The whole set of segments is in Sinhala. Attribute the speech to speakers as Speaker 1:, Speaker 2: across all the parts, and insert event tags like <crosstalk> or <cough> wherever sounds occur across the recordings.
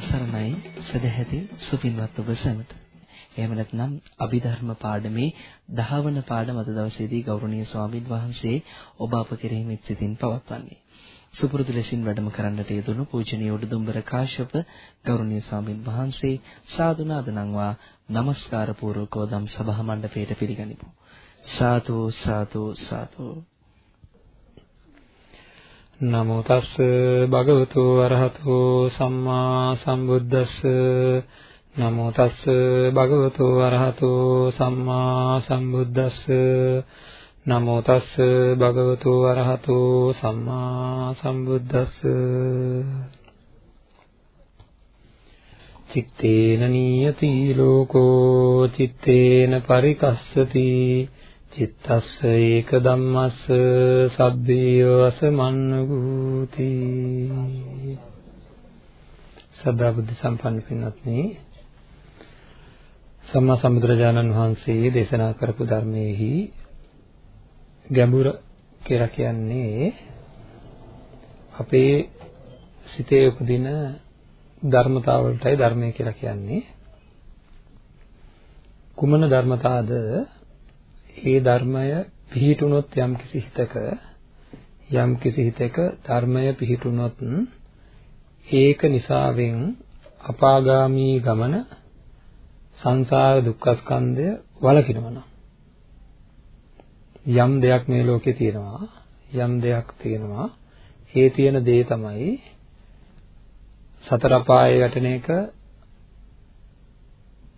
Speaker 1: සම්මා සම්බුදු සරණයි සදැහැති සුපින්වත් ඔබ සැමට. එහෙම නැත්නම් අභිධර්ම පාඩමේ දහවන පාඩම අද දවසේදී ගෞරවනීය ස්වාමින් වහන්සේ ඔබ අප කෙරෙහි මෙත් සිතින් පවත්වන්නේ. සුපුරුදු ලෙසින් වැඩම කරන්නට යෙදුණු පූජනීය උඩුදුම්බර කාශ්‍යප ගෞරවනීය ස්වාමින් වහන්සේ සාදුනාද නංවා নমස්කාර පූර්වකව දම් සභා මණ්ඩපයට පිළිගනිමු. සාදු සාදු සාදු
Speaker 2: නමෝ තස් භගවතු අරහතෝ සම්මා සම්බුද්දස්ස. නමෝ තස් භගවතු අරහතෝ සම්මා සම්බුද්දස්ස. නමෝ තස් භගවතු අරහතෝ සම්මා සම්බුද්දස්ස. චිත්තේන නියති ලෝකෝ චිත්තේන පරිකස්සති. චිත්තස්ස ඒක ධම්මස්ස සබ්බේ වසමන්නගූති සදා බුද්ධ සම්පන්න පින්වත්නි සම්මා සම්බුදුරජාණන් වහන්සේ දේශනා කරපු ධර්මයේහි ගැඹුර කියලා කියන්නේ අපේ සිතේ උපදින ධර්මතාවලටයි ධර්මය කියලා කියන්නේ. කුමන ධර්මතාවද? ඒ ධර්මය පිහිටුනොත් යම් කිසි හිතක යම් කිසි හිතක ධර්මය පිහිටුනොත් ඒක නිසාවෙන් අපාගාමී ගමන සංසාර දුක්ඛ ස්කන්ධය වළකිනවා යම් දෙයක් මේ ලෝකේ තියෙනවා යම් දෙයක් තියෙනවා. ඒ තියෙන දේ තමයි සතර පායේ වැටෙන එක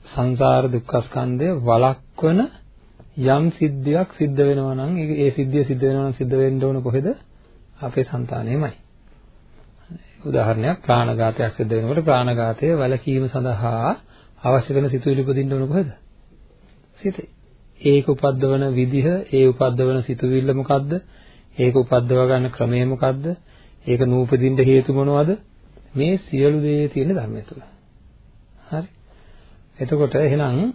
Speaker 2: සංසාර දුක්ඛ ස්කන්ධය වළක්වන යම් සිද්ධියක් සිද්ධ වෙනවා නම් ඒ සිද්ධිය සිද්ධ වෙනවා නම් සිද්ධ වෙන්න ඕන කොහෙද? අපේ సంతානෙමයි. උදාහරණයක් ප්‍රාණඝාතයක් සිද්ධ වෙනකොට ප්‍රාණඝාතය වැළකීම සඳහා අවශ්‍ය වෙන සිතුවිලි උපදින්න ඕන කොහෙද? සිතේ. ඒක උපද්දවන විදිහ, ඒ උපද්දවන සිතුවිල්ල මොකද්ද? ඒක උපද්දව ගන්න ක්‍රමය මොකද්ද? ඒක නූපදින්න හේතු මොනවද? මේ සියලු දේ තියෙන ධර්මය තුල. හරි. එතකොට එහෙනම්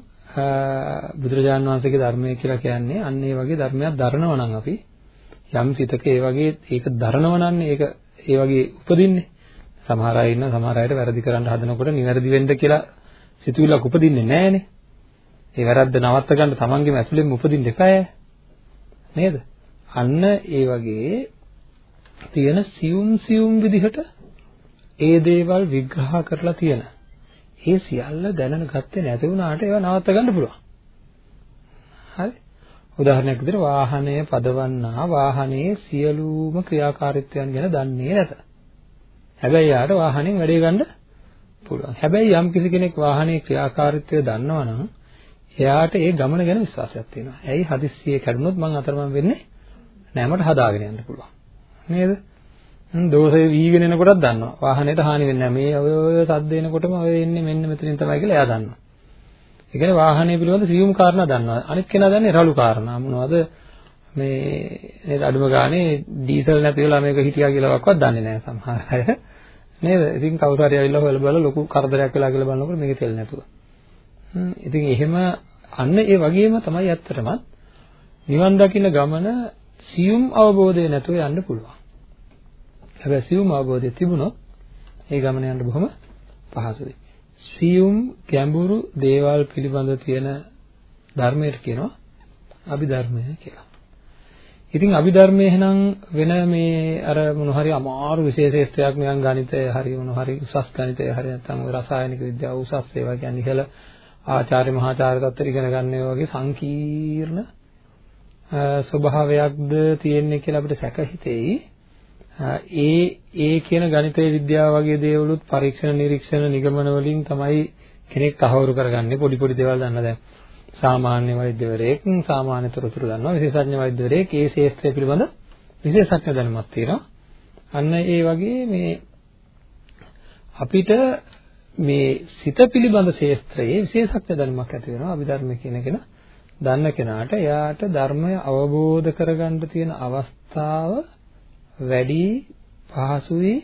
Speaker 2: බුදුරජාන් වහන්සේගේ ධර්මය කියලා කියන්නේ අන්න ඒ වගේ ධර්මයක් දරනවා නම් අපි යම් සිතක ඒ වගේ ඒක දරනවා නම් ඒක ඒ වගේ උපදින්නේ. සමහර අය ඉන්න සමහර අයට වැරදි කරන්න හදනකොට නිවැරදි වෙන්න කියලා සිතුවිල්ලක් උපදින්නේ නැහනේ. ඒ වැරද්ද නවත්ත ගන්න තමන්ගේම ඇතුළෙන්ම උපදින්න එපාය නේද? අන්න ඒ වගේ තියෙන සියුම් සියුම් විදිහට ඒ දේවල් විග්‍රහ කරලා තියෙන ඒ සියල්ල දැනන ගත්තේ නැති වුණාට ඒවා නවත්ත ගන්න පුළුවන්. හරි. උදාහරණයක් විදිහට වාහනය පදවන්නා වාහනයේ සියලුම ක්‍රියාකාරීත්වයන් ගැන දන්නේ නැත. හැබැයි යාට වාහනෙන් වැඩේ ගන්න පුළුවන්. හැබැයි යම් කිසි කෙනෙක් වාහනයේ ක්‍රියාකාරීත්වය දන්නවනම් එයාට ඒ ගමන ගැන විශ්වාසයක් තියෙනවා. ඇයි හදිස්සියේ කැඩුනොත් මං අතරමං වෙන්නේ නෑ මට හදාගෙන යන්න පුළුවන්. නේද? දෝෂය වීගෙන එනකොටත් දන්නවා. වාහනේට හානි වෙන්නේ නැහැ. මේ ඔය ඔය සද්ද එනකොටම ඔය එන්නේ මෙන්න මෙතනින් තමයි කියලා එයා දන්නවා. ඒ කියන්නේ වාහනේ පිළිබඳ සියුම් කාරණා දන්නවා. අනිත් කෙනා දන්නේ රළු කාරණා. මොනවද මේ නේද අඩුම ගානේ ඩීසල් නැති වෙලා මේක හිටියා කියලාවත් දන්නේ නැහැ සමහර අය. නේද? ඉතින් කවුරු හරි ඇවිල්ලා හොයලා බලලා ලොකු කරදරයක් වෙලා කියලා බලනකොට මේකේ තෙල් නැතුව. හ්ම් ඉතින් එහෙම අන්න ඒ වගේම තමයි ඇත්තටම නිවන් දකින්න ගමන සියුම් අවබෝධය නැතුව යන්න පුළුවන්. හැබැයි සියුම් අවබෝධය තිබුණොත් ඒ ගමන යන්න බොහොම පහසුයි. සියුම් ගැඹුරු දේවල් පිළිබඳ තියෙන ධර්මයට කියනවා අභිධර්මය කියලා. ඉතින් අභිධර්මයේ එහෙනම් වෙන මේ අර මොන හරි අමාරු විශේෂේස්ත්‍රයක් නිකන් ගණිතය හරි මොන හරි උසස් ගණිතය හරි නැත්නම් රසායනික විද්‍යාව උසස් ඒවා කියන්නේ ඉහළ ආචාර්ය මහාචාර්ය තත්ත්වෙ ඉගෙන ගන්න වගේ සංකීර්ණ ස්වභාවයක්ද තියෙන්නේ කියලා අපිට සැක හිතෙයි. ඒ ඒ කියන ගණිතය විද්‍යාව වගේ දේවලුත් පරීක්ෂණ නිරීක්ෂණ නිගමන වලින් තමයි කෙනෙක් තහවුරු කරගන්නේ. පොඩි පොඩි දේවල් දන්න දැන් සාමාන්‍ය වෛද්‍යවරයෙක් සාමාන්‍ය තොරතුරු දන්නවා. විශේෂඥ වෛද්‍යවරයෙක්. ඒ ශාස්ත්‍රය පිළිබඳ විශේෂඥ දැනුමක් තියෙනවා. අන්න ඒ වගේ මේ අපිට මේ සිත පිළිබඳ ශාස්ත්‍රයේ විශේෂඥ දැනුමක් ඇති වෙනවා. අභිධර්ම කියන කෙනා දන්න කෙනාට එයාට ධර්මය අවබෝධ කරගන්න තියෙන අවස්ථාව වැඩි පහසුයි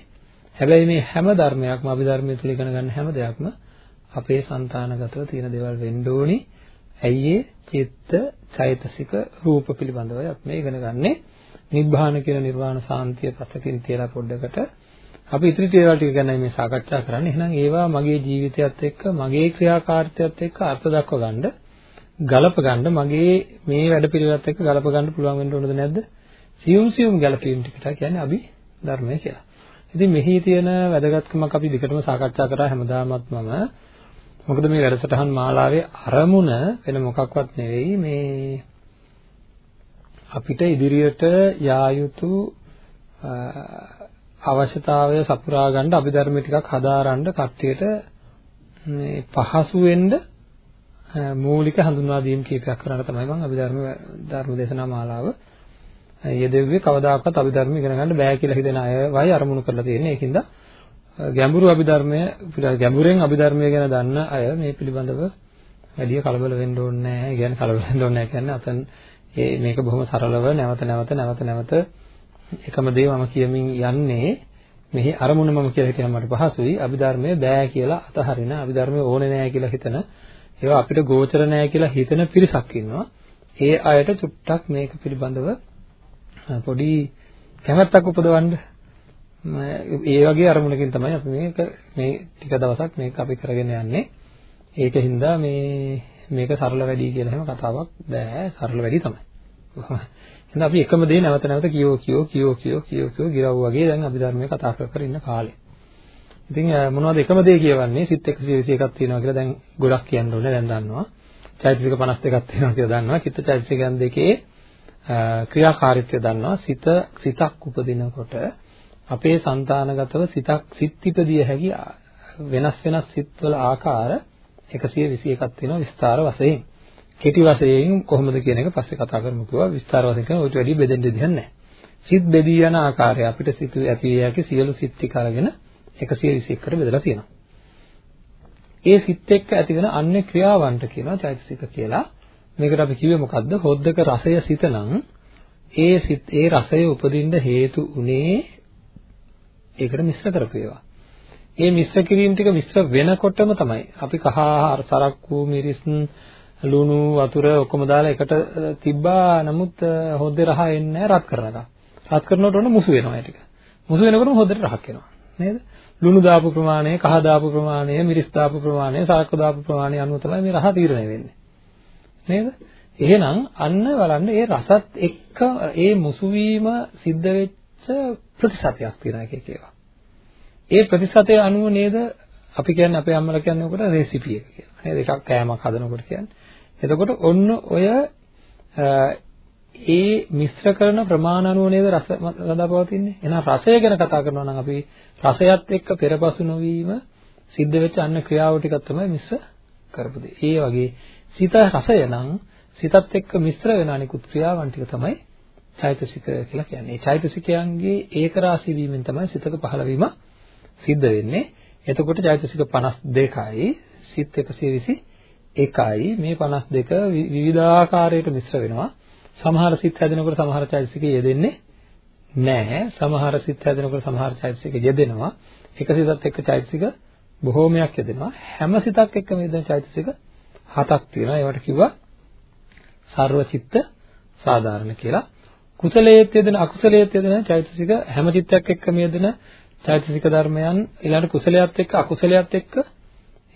Speaker 2: හැබැයි මේ හැම ධර්මයක්ම අභිධර්මයේ තුල ඉගෙන ගන්න හැම දෙයක්ම අපේ సంతానගතව තියෙන දේවල් වෙන්න ඕනි. ඇයි චිත්ත චෛතසික රූප පිළිබඳවයි අපි මේ ඉගෙන ගන්නේ. නිබ්බාන කියන නිර්වාණ සාන්තිය පසකින් තියලා පොඩ්ඩකට අපි ඉතිරි දේවල් ටික ගැන මේ සාකච්ඡා කරන්නේ. එහෙනම් ඒවා මගේ ජීවිතයත් එක්ක මගේ ක්‍රියාකාරීත්වයත් එක්ක අර්ථ දක්ව ගන්න ගලප ගන්න මගේ මේ වැඩ පිළිවෙලත් එක්ක ගලප ගන්න පුළුවන් වෙන්න ඕනද නැද්ද? සියුම් සියුම් ගැලපීම් ටිකට කියන්නේ අභි ධර්මය කියලා. ඉතින් මෙහි තියෙන වැදගත්කමක් අපි දිගටම සාකච්ඡා කරා හැමදාමත් මම මොකද මේ වැඩසටහන් මාලාවේ අරමුණ වෙන මොකක්වත් නෙවෙයි මේ අපිට ඉදිරියට යා යුතු අවශ්‍යතාවය සපුරා ගන්න අභිධර්ම ටිකක් හදාරන්න කට්ටියට මේ පහසු වෙන්න මූලික හඳුන්වා දීම් කීපයක් කරන්න තමයි මම අභිධර්ම ධර්ම දේශනා මාලාව යෙදෙව්වේ කවදාකවත් අභිධර්ම ඉගෙන ගන්න බෑ කියලා හිතන අයවයි අරමුණු කරලා තියෙන්නේ. ඒකින්ද ගැඹුරු අභිධර්මය ගැඹුරෙන් අභිධර්මය ගැන දන්න අය මේ පිළිබඳව වැඩි කලබල වෙන්න ඕනේ නැහැ. ඒ කියන්නේ කලබල වෙන්න ඕනේ නැහැ කියන්නේ අතන මේක බොහොම සරලව නැවත නැවත නැවත නැවත එකම දේ මම කියමින් යන්නේ මෙහි අරමුණ මම කියලා හිතන මට පහසුයි අභිධර්මයේ බෑ කියලා අතහරින අභිධර්මයේ ඕනේ නෑ කියලා හිතන ඒවා අපිට ගෝචර නෑ කියලා හිතන පිරිසක් ඉන්නවා ඒ අයට චුට්ටක් මේක පිළිබඳව පොඩි කැමැත්තක් උපදවන්න ඒ වගේ අරමුණකින් තමයි අපි මේක මේ ටික දවසක් මේක අපි කරගෙන යන්නේ ඒකින්ද මේ මේක සරල වැඩි කියලා එහෙම කතාවක් බෑ සරල වැඩි තමයි එහෙනම් අපි එකම දේ නැවත නැවත කියෝ කියෝ කියෝ කියෝ කියෝ කියෝ ගිරව් වගේ දැන් අභිධර්මයේ කතා කර කර ඉන්න කාලේ. ඉතින් මොනවද එකම දේ කියවන්නේ සිත් 121ක් තියෙනවා කියලා දැන් ගොඩක් කියන්න ඕනේ දැන් දන්නවා. චෛතසික 52ක් තියෙනවා කියලා දන්නවා. චිත්ත චෛතසිකයන් දෙකේ ක්‍රියාකාරීත්වය දන්නවා. සිත සිතක් උපදිනකොට අපේ సంతානගතව සිතක් සිත් ඉපදිය හැකි වෙනස් වෙනස් සිත්වල ආකාර 121ක් තියෙනවා විස්තර වශයෙන්. කෙටි වශයෙන් කොහොමද කියන එක පස්සේ කතා කරමු කිව්වා. විස්තර වශයෙන් කරන ඔයිට වැඩි බෙදෙන්න දෙයක් නැහැ. සිත් බෙදී යන ආකාරය අපිට සිත ඇති යකි සියලු සිත් ටික අරගෙන 121කට බෙදලා තියෙනවා. ඒ සිත් එක්ක ඇතිවන අන්‍ය ක්‍රියාවන්ට කියනවා චෛතසික කියලා. මේකට අපි කිව්වේ මොකද්ද? හොද්දක රසය සිතනම් ඒ සිත් ඒ රසය උපදින්න හේතු උනේ ඒකට මිශ්‍ර කරපු ඒවා. ඒ මිශ්‍ර කිරීම ටික මිශ්‍ර වෙනකොටම තමයි අපි කහ සරක්කු මිරිස් ලුණු වතුර ඔක්කොම දාලා එකට තිබ්බා නමුත් හොද්දේ රහ එන්නේ රත් කරනකම්. රත් කරනකොට ඔන්න මුසු වෙනවා ඒ ටික. මුසු වෙනකොටම හොද්දට රහක් එනවා. නේද? ලුණු දාපු ප්‍රමාණය, කහ දාපු ප්‍රමාණය, මිරිස් දාපු ප්‍රමාණය, සරක දාපු ප්‍රමාණය අනුව තමයි මේ රහ තීරණය වෙන්නේ. නේද? එහෙනම් අන්න බලන්න ඒ රසත් එක්ක ඒ මුසු වීම සිද්ධ වෙච්ච ප්‍රතිශතයක් තියෙනවා එක එක ඒවා. ඒ ප්‍රතිශතය අනුව නේද අපි කියන්නේ අපේ අම්මලා කියන්නේ උකට රෙසිපි එක කියලා. නේද? එකක් කෑමක් හදනකොට කියන්නේ. එතකොට ඔන්න ඔය ඒ මිශ්‍ර කරන ප්‍රමාණ අනුව නේද රස රඳාපවතින්නේ. එහෙනම් රසය ගැන කතා කරනවා නම් අපි රසයත් එක්ක පෙරපසු නොවීම සිද්ධ වෙච්ච අන්න ක්‍රියාව ටිකක් තමයි මිශ්‍ර කරපු දේ. ඒ වගේ සිත රසය නම් සිතත් එක්ක මිශ්‍ර වෙන අනිකුත් ක්‍රියාවන් ටික තමයි චෛතසික කියලා කියන්නේ. චෛතසිකයන්ගේ ඒක රාශී වීමෙන් තමයි සිතක පහළ වීම සිද්ධ වෙන්නේ. එතකොට චෛතසික 52යි සිත් 120 එකයි මේ 52 විවිධාකාරයට මිශ්‍ර වෙනවා. සමහර සිත් හැදෙනකොට සමහර චෛතසික යෙදෙන්නේ නැහැ. සමහර සිත් හැදෙනකොට සමහර චෛතසික යෙදෙනවා. එක සිතත් එක්ක චෛතසික බොහෝමයක් යෙදෙනවා. හැම සිතක් එක්කම යෙදෙන චෛතසික හතක් තියෙනවා. ඒවට කිව්වා සර්වචිත්ත සාධාරණ කියලා. කුසලයේත් යෙදෙන අකුසලයේත් යෙදෙන චෛතසික හැම චිත්තයක් එක්කම යෙදෙන චෛතසික ධර්මයන් ඊළඟ කුසලයේත් එක්ක අකුසලයේත් එක්ක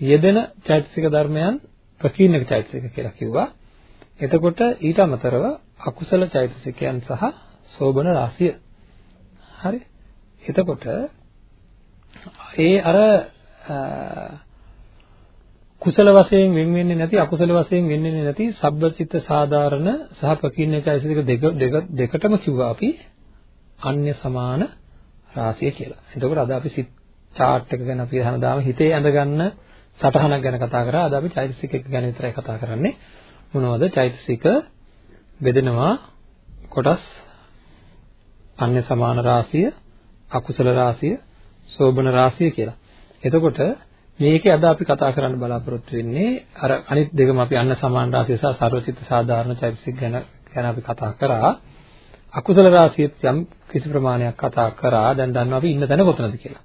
Speaker 2: යෙදෙන චෛතසික ධර්මයන් ප්‍රකීර්ණක චෛතසික කියලා කිව්වා. එතකොට ඊට අමතරව අකුසල චෛතසිකයන් සහ සෝබන රාශිය. හරි. එතකොට ඒ අර කුසල වශයෙන් වෙන් වෙන්නේ නැති අකුසල වශයෙන් වෙන්නේ නැති සබ්බචිත්ත සාධාරණ සහ ප්‍රකීර්ණ චෛතසික දෙක දෙකටම කිව්වා අපි අන්‍ය සමාන රාශිය කියලා. එතකොට අද අපි සිත් chart එක ගැන අපි හැමදාම හිතේ ඇඳගන්න සටහනක් ගැන කතා කරා. අද අපි චෛතසික එක ගැන විතරයි කතා කරන්නේ. මොනවද? චෛතසික බෙදෙනවා කොටස් අන්‍ය සමාන රාශිය, අකුසල රාශිය, සෝබන රාශිය කියලා. එතකොට මේකේ අද අපි කතා කරන්න බලාපොරොත්තු වෙන්නේ අර අනිත් දෙකම අපි අන්න සමාන රාශිය සහ සර්වචිත්ත සාධාරණ චෛතසික ගැන ගැන අපි කතා කරා. අකුසල රාශියත් යම් කිසි ප්‍රමාණයක් කතා කරා. දැන් දන්නවා අපි ඉන්න තැන කොතනද කියලා.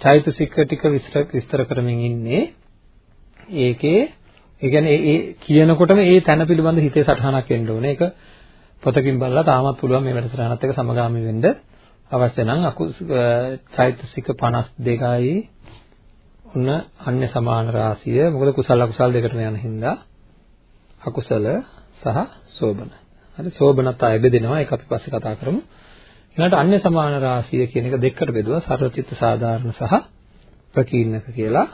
Speaker 2: චෛතසික ටික විස්තර විස්තර කරමින් ඉන්නේ ඒකේ ඒ කියන්නේ ඒ කියනකොටම ඒ තැන පිළිබඳ හිතේ සටහනක් එන්න ඕනේ. ඒක පොතකින් බලලා තාමත් පුළුවන් මේ වැඩසටහනත් එක්ක සමගාමී වෙන්න. අවශ්‍ය නම් චෛතසික 52යි උන අන්‍ය සමාන රාශිය මොකද කුසල අකුසල දෙකටම යන හින්දා අකුසල සහ සෝබන. හරි සෝබනත් ආයෙ බෙදෙනවා ඒක අපි පස්සේ කතා කරමු. ඊළඟට අන්‍ය සමාන රාශිය කියන එක දෙකකට බෙදුවා සර්වචිත්ත සාධාරණ සහ ප්‍රකීර්ණක කියලා.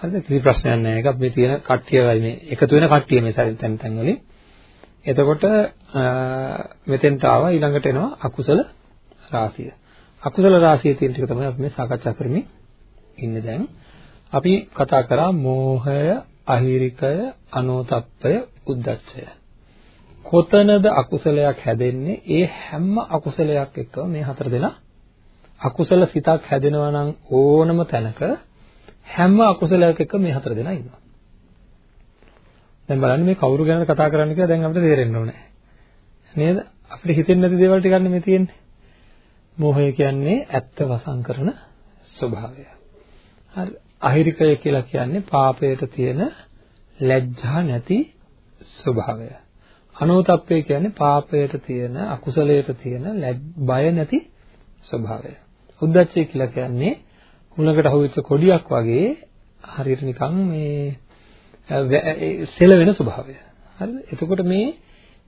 Speaker 2: හරිද? කිසි ප්‍රශ්නයක් නැහැ. ඒක මේ තියෙන කට්ටියයි මේ එකතු වෙන කට්ටිය මේ තැන් තැන් වලින්. එතකොට මෙතෙන්ට ආවා ඊළඟට එනවා අකුසල රාශිය. අකුසල රාශිය තියෙන ටික තමයි අපි මේ සාකච්ඡා කරමින් ඉන්නේ දැන්. අපි කතා කරා මෝහය, අහිරිකය, අනෝතප්පය, උද්දච්චය. කොතනද අකුසලයක් හැදෙන්නේ? ඒ හැම අකුසලයක් එක්කම මේ හතර දෙනා අකුසල සිතක් හැදෙනවා නම් ඕනම තැනක හැම අකුසලයක් එක්ක මේ හතර දෙනා ඉන්නවා. දැන් බලන්න මේ කවුරු ගැනද කතා කරන්නේ කියලා දැන් අපිට තේරෙන්න ඕනේ. නේද? අපිට හිතෙන්නේ නැති දේවල් ටිකක් නෙමෙයි තියෙන්නේ. මෝහය කියන්නේ ඇත්ත වසන් කරන ස්වභාවය. හරි. අහිරිකය කියලා කියන්නේ පාපයට තියෙන ලැජ්ජා නැති ස්වභාවය. අනෝතප්පය කියන්නේ පාපයට තියෙන අකුසලයට තියෙන බය නැති ස්වභාවය. උද්දච්චය කියලා කියන්නේ මුලකට අහුවෙච්ච කොඩියක් වගේ හරියට නිකන් මේ සෙලවෙන ස්වභාවය. හරිද? එතකොට මේ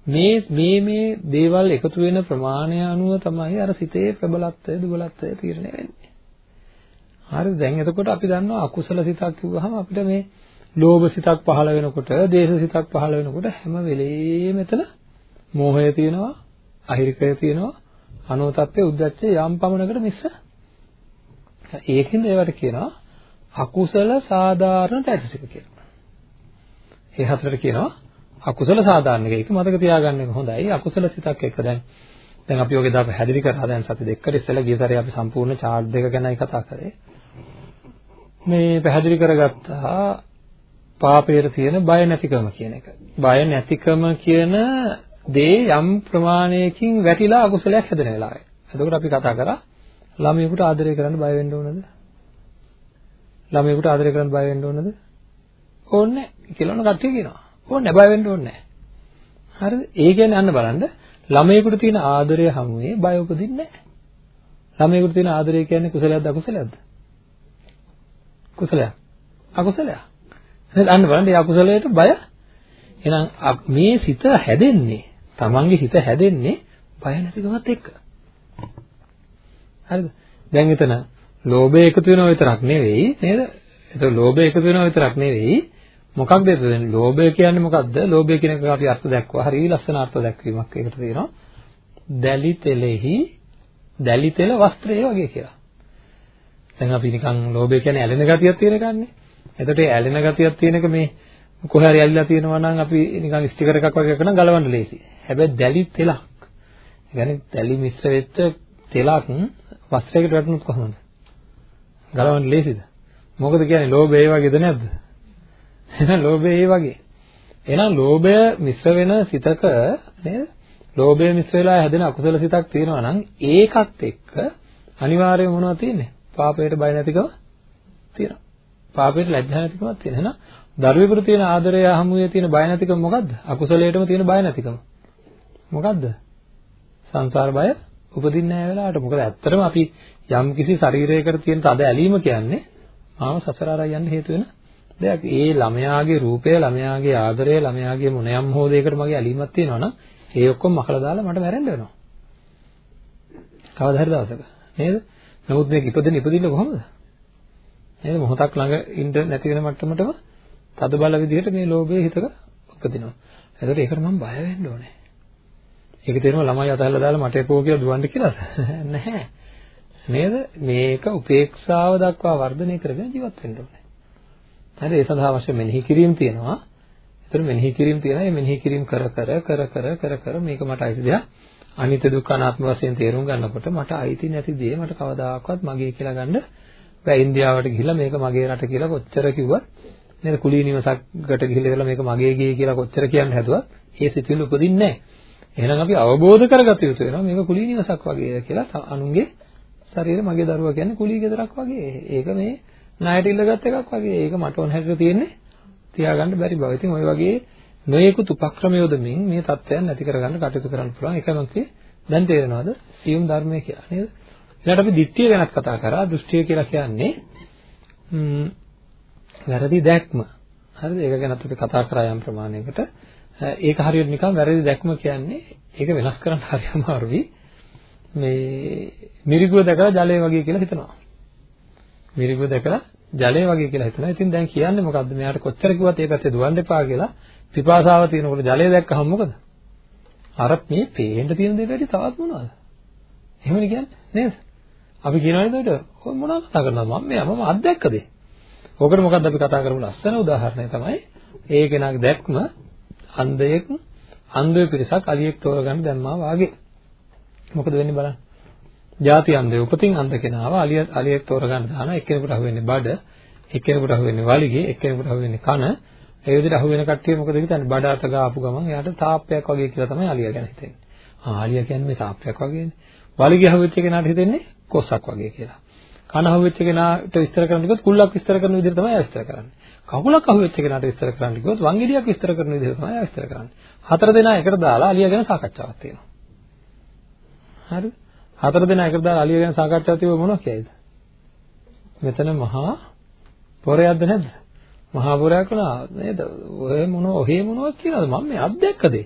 Speaker 2: මේ මේ මේ දේවල් එකතු වෙන ප්‍රමාණය අනුව තමයි අර සිතේ ප්‍රබලත්වය දුබලත්වය තීරණය වෙන්නේ. හරිද? දැන් එතකොට අපි දන්නවා අකුසල සිතක් කිව්වහම අපිට මේ ලෝභ සිතක් පහළ වෙනකොට, දේශ සිතක් පහළ වෙනකොට හැම වෙලේම එතන මෝහය තියෙනවා, අහිරිකය තියෙනවා, අනෝතප්පේ උද්දච්චය යම් පමණකට මිශ්‍ර. ඒකින්ද ඒවට කියනවා අකුසල සාධාරණ චෛතසික කියලා. ඒ හතරට කියනවා අකුසල සාධාරණ එක. ඒක මතක තියාගන්න එක හොඳයි. අකුසල සිතක් එක දැන් දැන් අපි ඔගේ දා පැහැදිලි කරා දැන් සති දෙකකට ඉස්සෙල්ලා ගිය සැරේ අපි සම්පූර්ණ chart දෙක ගැනයි කතා කරේ. මේ පැහැදිලි කරගත්තා පාපයට තියෙන බය නැතිකම කියන එක. බය නැතිකම කියන දේ යම් ප්‍රමාණයකින් වැටිලා අකුසලයක් හැදෙන වෙලාවේ. එතකොට අපි කතා කරා ළමයෙකුට ආදරය කරන්න බය වෙන්න ඕනද? ළමයෙකුට ආදරය කරන්න බය වෙන්න ඕනද? ඕනේ නැහැ කියලා නෝ කට්ටිය කියනවා. ඕනේ නැහැ බය වෙන්න ඕනේ නැහැ. හරිද? ඒ කියන්නේ අන්න බලන්න ළමයෙකුට තියෙන ආදරය හැමුවේ බය උපදින්නේ නැහැ. ළමයෙකුට තියෙන ආදරය කියන්නේ කුසලයක්ද අකුසලයක්ද? කුසලයක්. අකුසලයක්. එහෙනම් අන්න බලන්න මේ අකුසලයට බය එහෙනම් මේ සිත හැදෙන්නේ තමන්ගේ හිත හැදෙන්නේ බය නැතිකමත් එක්ක. හරිද? දැන් එතන ලෝභය එකතු වෙනව විතරක් නෙවෙයි නේද? එතකොට ලෝභය එකතු වෙනව විතරක් නෙවෙයි මොකක්ද එතන? ලෝභය කියන්නේ මොකක්ද? ලෝභය කියන එක අපි අර්ථ දැක්වුවා. හරිය ලස්සන අර්ථ දැක්වීමක් ඒකට තියෙනවා. දැලි තෙලෙහි දැලි තෙල වස්ත්‍රය වගේ කියලා. දැන් අපි නිකන් ලෝභය කියන්නේ ඇලෙන ගතියක් තියෙන එකන්නේ. එතකොට ඒ ඇලෙන ගතියක් තියෙන එක මේ කොහේ හරි ඇලිලා තියෙනවා නම් අපි නිකන් ස්ටිකර් එකක් වගේ කරන ගලවන්න ලේසි. හැබැයි දැලි තෙලක්. ඒ කියන්නේ දැලි මිශ්‍ර වෙච්ච තෙලක් වස්ත්‍රයකට වැටුනොත් කොහොමද? ගලවන්න ලේසිද? මොකද කියන්නේ ලෝභය ඒ වගේද නැද්ද? එහෙනම් ලෝභය ඒ වගේ. එහෙනම් ලෝභය මිශ්‍ර වෙන සිතක නේද? ලෝභය මිශ්‍ර වෙලා හැදෙන අකුසල සිතක් තියෙනවා නම් ඒකත් එක්ක අනිවාර්යයෙන් මොනවද තියෙන්නේ? පාපයට බය නැතිකම තියෙනවා. පාපයට ලැජ්ජා නැතිකමක් තියෙනවා. එහෙනම් දරුවෙකුට තියෙන ආදරය හමුවේ තියෙන බය නැතිකම මොකද්ද? අකුසලයටම තියෙන බය නැතිකම. මොකද්ද? සංසාර බය උපදින්නේ නැහැ වෙලාවට. මොකද ඇත්තටම අපි යම් කිසි ශරීරයකට තියෙන තද ඇලීම කියන්නේ මාව සසර ආරයි යන්න හේතු වෙන දෙයක්. ඒ ළමයාගේ රූපය, ළමයාගේ ආදරය, ළමයාගේ මොනියම් හෝ දෙයකට මගේ ඇලීමක් තියෙනවා නම් ඒ ඔක්කොම මකලා දාලා මට මැරෙන්න වෙනවා. කවදා හරි දවසක නේද? නමුත් මේක ඉපදෙන ඉපදින්න කොහොමද? නේද? මොහොතක් ළඟ ඉන්න නැති වෙන මට්ටමටම තද බල විදිහට මේ ලෝභයේ හිතක උපදිනවා. එතකොට ඒකට මම බය වෙන්න ඕනේ. ඒක තේරෙනවා ළමයි අතහැරලා දාලා මට එපෝ කියලා දුවන්න කියලාද? <laughs> නැහැ. නේද? මේක උපේක්ෂාව දක්වා වර්ධනය කරගෙන ජීවත් වෙන්න ඕනේ. හරි ඒ සඳහා අවශ්‍ය මෙනෙහි කිරීම තියෙනවා. ඒතර මෙනෙහි කිරීම තියෙනවා. මේ මෙනෙහි කිරීම කර කර කර කර කර කර මේක මට අයිති දෙයක්. අනිත්‍ය දුක්ඛ අනාත්ම වශයෙන් තේරුම් ගන්නකොට මට අයිති නැති දේ මට කවදාකවත් මගේ කියලා ගන්න බෑ. ඉන්දියාවට ගිහිල්ලා මේක මගේ රට කියලා කොච්චර කිව්වත් නේද කුලී නිවසකට ගිහිල්ලා මේක මගේ ගේ කියලා කොච්චර කියන්න හැදුවත් ඒ සිතුවිලි උපදින්නේ නැහැ. එහෙනම් අපි අවබෝධ කරගත යුතු වෙනවා මේක කුලී නිවසක් වගේ කියලා අනුන්ගේ ශරීර මගේ දරුවා කියන්නේ කුලී ගෙදරක් වගේ. ඒක මේ ණයට ඉල්ලගත් එකක් වගේ. ඒක මට ඕන හැටියට තියෙන්නේ තියාගන්න බැරි බව. ඉතින් ওই වගේ නොයෙකුත් උපක්‍රම යොදමින් මේ தත්ත්වයන් නැති කරගන්න කටයුතු කරන්න පුළුවන්. ඒකයි මම කියේ දැන් තේරෙනවද? සියුම් ධර්මය කියලා නේද? ඊළඟට අපි දිට්ඨිය ගැනත් කතා කරා. දෘෂ්ටිය කියලා කියන්නේ ම්ම් වැරදි දැක්ම. හරිද? ඒක ගැනත් අපි කතා කරා යම් ප්‍රමාණයකට. ඒක හරියට නිකන් වැරදි දැක්ම කියන්නේ ඒක වෙනස් කරන්න හරි අමාරුයි. මේ මිරිගුව දැකලා ජලය වගේ කියලා හිතනවා. මිරිගුව දැකලා ජලය වගේ කියලා හිතනවා. ඉතින් දැන් කියන්නේ මොකද්ද? මෙයාට කොච්චර කිව්වත් ඒ පැත්තේ දුවන්න එපා කියලා පිපාසාව තියෙනකොට ජලය දැක්කහම මොකද? අර මේ පේන්න තියෙන දෙයට වැඩි තවත් මොනවද? එහෙමනේ කියන්නේ නේද? අපි කියනවා නේද ඔය මොනවද කතා කරනවද මම මෙයා මම අත්දැක්කද? ඕකට මොකද්ද අපි කතා කරමු ලස්සන උදාහරණය තමයි ඒ කෙනාගේ දැක්ම අන්ධයෙක් අන්ධය පිරිසක් අලියෙක් තෝරගන්න දැම්මා වාගේ. මොකද වෙන්නේ බලන්න. ಜಾති අන්ධය උපතින් අන්ධ කෙනාව අලිය අලියෙක් තෝරගන්න දාන එක්කෙනෙකුට අහුවෙන්නේ බඩ, එක්කෙනෙකුට අහුවෙන්නේ වලිගේ, එක්කෙනෙකුට අහුවෙන්නේ කන. ඒ විදිහට අහුවෙන කට්ටිය මොකද හිතන්නේ? බඩ අත ගාපු ගමන් එයාට තාප්පයක් වගේ කියලා තමයි අලියා ගැන හිතෙන්නේ. ආ අලියා කියන්නේ මේ තාප්පයක් වගේනේ. වලිගේ අහුවෙච්ච කෙනාට හිතෙන්නේ කොස්සක් වගේ කියලා. කන අහුවෙච්ච කෙනාට විස්තර කරන්න කිව්වොත් කුල්ලක් විස්තර කරන විදිහට තමයි විස්තර කරන්නේ. කකුලක් අහුවෙච්ච කෙනාට විස්තර කරන්න කිව්වොත් වංගෙඩියක් විස්තර කරන විදිහට තමයි විස්තර කරන්නේ. හතර දෙනා එකට දාලා අලියා ගැන සාකච්ඡාවක් තියෙනවා. හරිද? හතර දෙනා එකට දාලා අලියා ගැන සාකච්ඡාවක් තිබුව මොනවා කියයිද? මෙතන මහා පොරයක්ද නැද්ද? මහා පොරයක් වුණා නේද? ඔය මොන ඔහේ මොනවද කියලාද මම මේ අත්දැක්කද?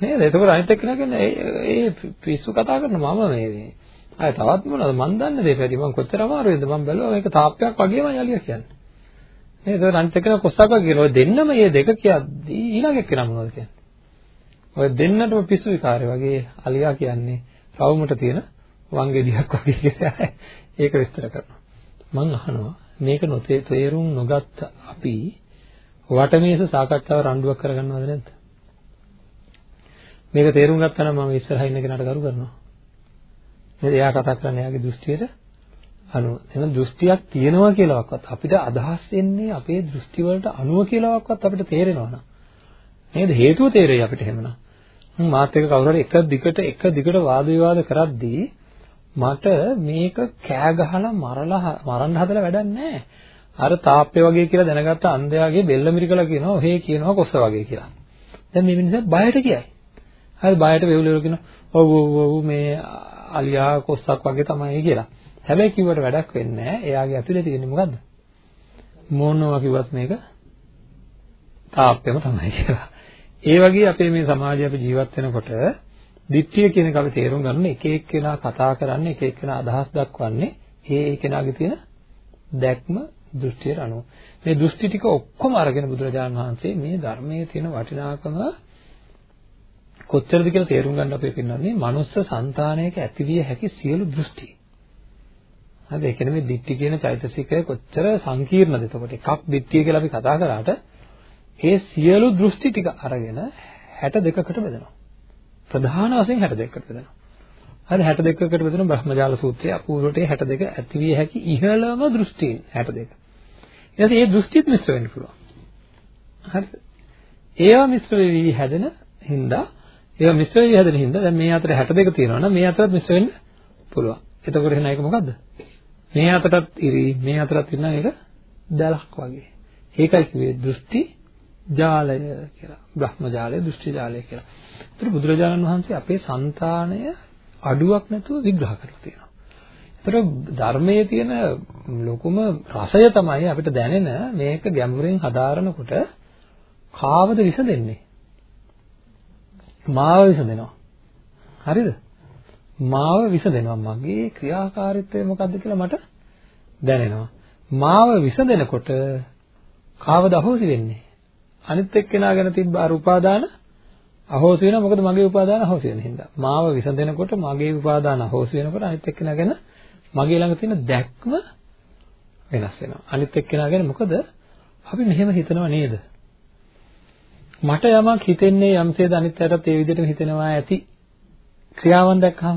Speaker 2: නේද? එතකොට අනිත් එක්කෙනා කියන්නේ ඒ පිස්සු කතා කරන මම මේ අය තවත් මොනවද මන් දන්නේ දෙයක් වැඩි මම කොච්චර අමාරුද මම බැලුවා මේක තාප්පයක් වගේමයි අලියා කියන්නේ. නේද? අනිත් එක්කෙනා කොස්සක් වගේ කියනවා. දෙන්නම මේ දෙක කියද්දී ඊළඟ එක්කෙනා මොනවද කියන්නේ? ඔය දෙන්නටම පිස්සු විකාරය වගේ අලියා කියන්නේ රවුමට තියෙන වංගෙඩියක් වගේ කියලා ඒක විස්තර කරනවා. මම අහනවා මේක නොතේ තේරුම් නොගත්ත අපි වටමේස සාකච්ඡාව රණ්ඩුවක් කරගන්නවද නැද්ද? මේක තේරුම් ගත්තා නම් මම ඉස්සරහින් ඉන්න කෙනාට කරු කරනවා. නේද? එයා කතා කරන්නේ එයාගේ දෘෂ්ටියට අනුව. එහෙනම් දෘෂ්ටියක් තියෙනවා කියලාවත් අපිට අදහස් එන්නේ අපේ දෘෂ්ටි වලට අනුව කියලාවත් අපිට තේරෙනවා නේද? හේතුව තේරෙයි අපිට එහෙමනම්. මාත් එක කවුරු හරි එක දිගට එක දිගට වාද විවාද කරද්දී මට මේක කෑ ගහලා මරලා මරන්න හදලා වැඩක් නැහැ. අර තාප්පේ වගේ කියලා දැනගත්ත අන්ධයාගේ බෙල්ල මිරිකලා කියනවා ඔහේ කියනවා කොස්ස වගේ කියලා. දැන් මේ මිනිස්සු බයට කියයි. හරි බයට වෙවුලෙවල කියනවා ඔව් ඔව් ඔව් මේ අලියා කොස්සක් වගේ තමයි කියලා. හැබැයි කිව්වට වැඩක් වෙන්නේ නැහැ. එයාගේ ඇතුලේ තියෙන්නේ මොකද්ද? මොනවා කිව්වත් මේක තාප්පෙම තමයි කියලා. ඒ වගේ අපේ මේ සමාජයේ අපි ජීවත් වෙනකොට දිට්ඨිය කියන එක අපි තේරුම් ගන්න එක එක්කෙනා කතා කරන්නේ එක එක්කෙනා අදහස් දක්වන්නේ ඒ ඒ කෙනාගේ තියෙන දැක්ම දෘෂ්ටියට අනුව. මේ දෘෂ්ටි ටික ඔක්කොම අරගෙන බුදුරජාණන් වහන්සේ මේ ධර්මයේ තියෙන වටිනාකම කොච්චරද කියලා තේරුම් ගන්න අපේ පින්නන්නේ මනුස්ස సంతානයක ඇතිවිය හැකි සියලු දෘෂ්ටි. හරිද? ඒ කියන්නේ මේ දිට්ඨි කියන චෛතසිකය කොච්චර සංකීර්ණද එතකොට. එකක් දිට්ඨිය කියලා අපි කතා කරාට ඒ සියලු දෘෂ්ටි ටික අරගෙන 62කට බෙදෙනවා. ප්‍රධාන වශයෙන් 62කට බෙදෙනවා. හරි 62කට බෙදෙන බ්‍රහ්මජාල සූත්‍රයේ අපූර්වට 62 ඇතිවිය හැකි ඉහළම දෘෂ්ටීන් 62. ඊට පස්සේ මේ දෘෂ්ටිත් මිශ්‍ර වෙන්න පුළුවන්. හරිද? ඒවා මිශ්‍ර වෙවි හැදෙන හින්දා ඒවා මිශ්‍ර වෙවි හැදෙන හින්දා දැන් මේ අතර 62 තියෙනවා නම් මේ අතරත් මිශ්‍ර වෙන්න පුළුවන්. එතකොට එහෙනම් ඒක මොකද්ද? මේ අතටත් ඉරි මේ අතරත් ඉන්න එක දැලක් වගේ. ඒකයි කිව්වේ දෘෂ්ටි ජාලය කියලා. බ්‍රහ්ම ජාලය, දෘෂ්ටි ජාලය කියලා. ඒතර බුදුරජාණන් වහන්සේ අපේ సంతාණය අඩුවක් නැතුව විග්‍රහ කරලා තියෙනවා. ඒතර ධර්මයේ තියෙන ලොකුම රසය තමයි අපිට දැනෙන මේක ගැඹුරින් හදාරනකොට කාවද විසඳෙන්නේ? මාව විසඳෙනවා. හරිද? මාව විසඳෙනවා. මගේ ක්‍රියාකාරීත්වය මොකද්ද කියලා මට දැනෙනවා. මාව විසඳෙනකොට කාවද අහෝසි වෙන්නේ? අනිත් එක්කෙනා ගැන තිබ්බ අර උපාදාන අහෝසි වෙනවා. මොකද මගේ උපාදාන අහෝසි වෙන හින්දා. මාව විසඳෙනකොට මගේ උපාදාන අහෝසි වෙනකොට අනිත් එක්කෙනා ගැන මගේ ළඟ තියෙන දැක්ම වෙනස් වෙනවා. අනිත් එක්කෙනා ගැන මොකද? අපි මෙහෙම හිතනවා නේද? මට යමක් හිතෙන්නේ යම්සේද අනිත් අයටත් ඒ විදිහටම හිතෙනවා ඇති ක්‍රියාවන් දැක්කම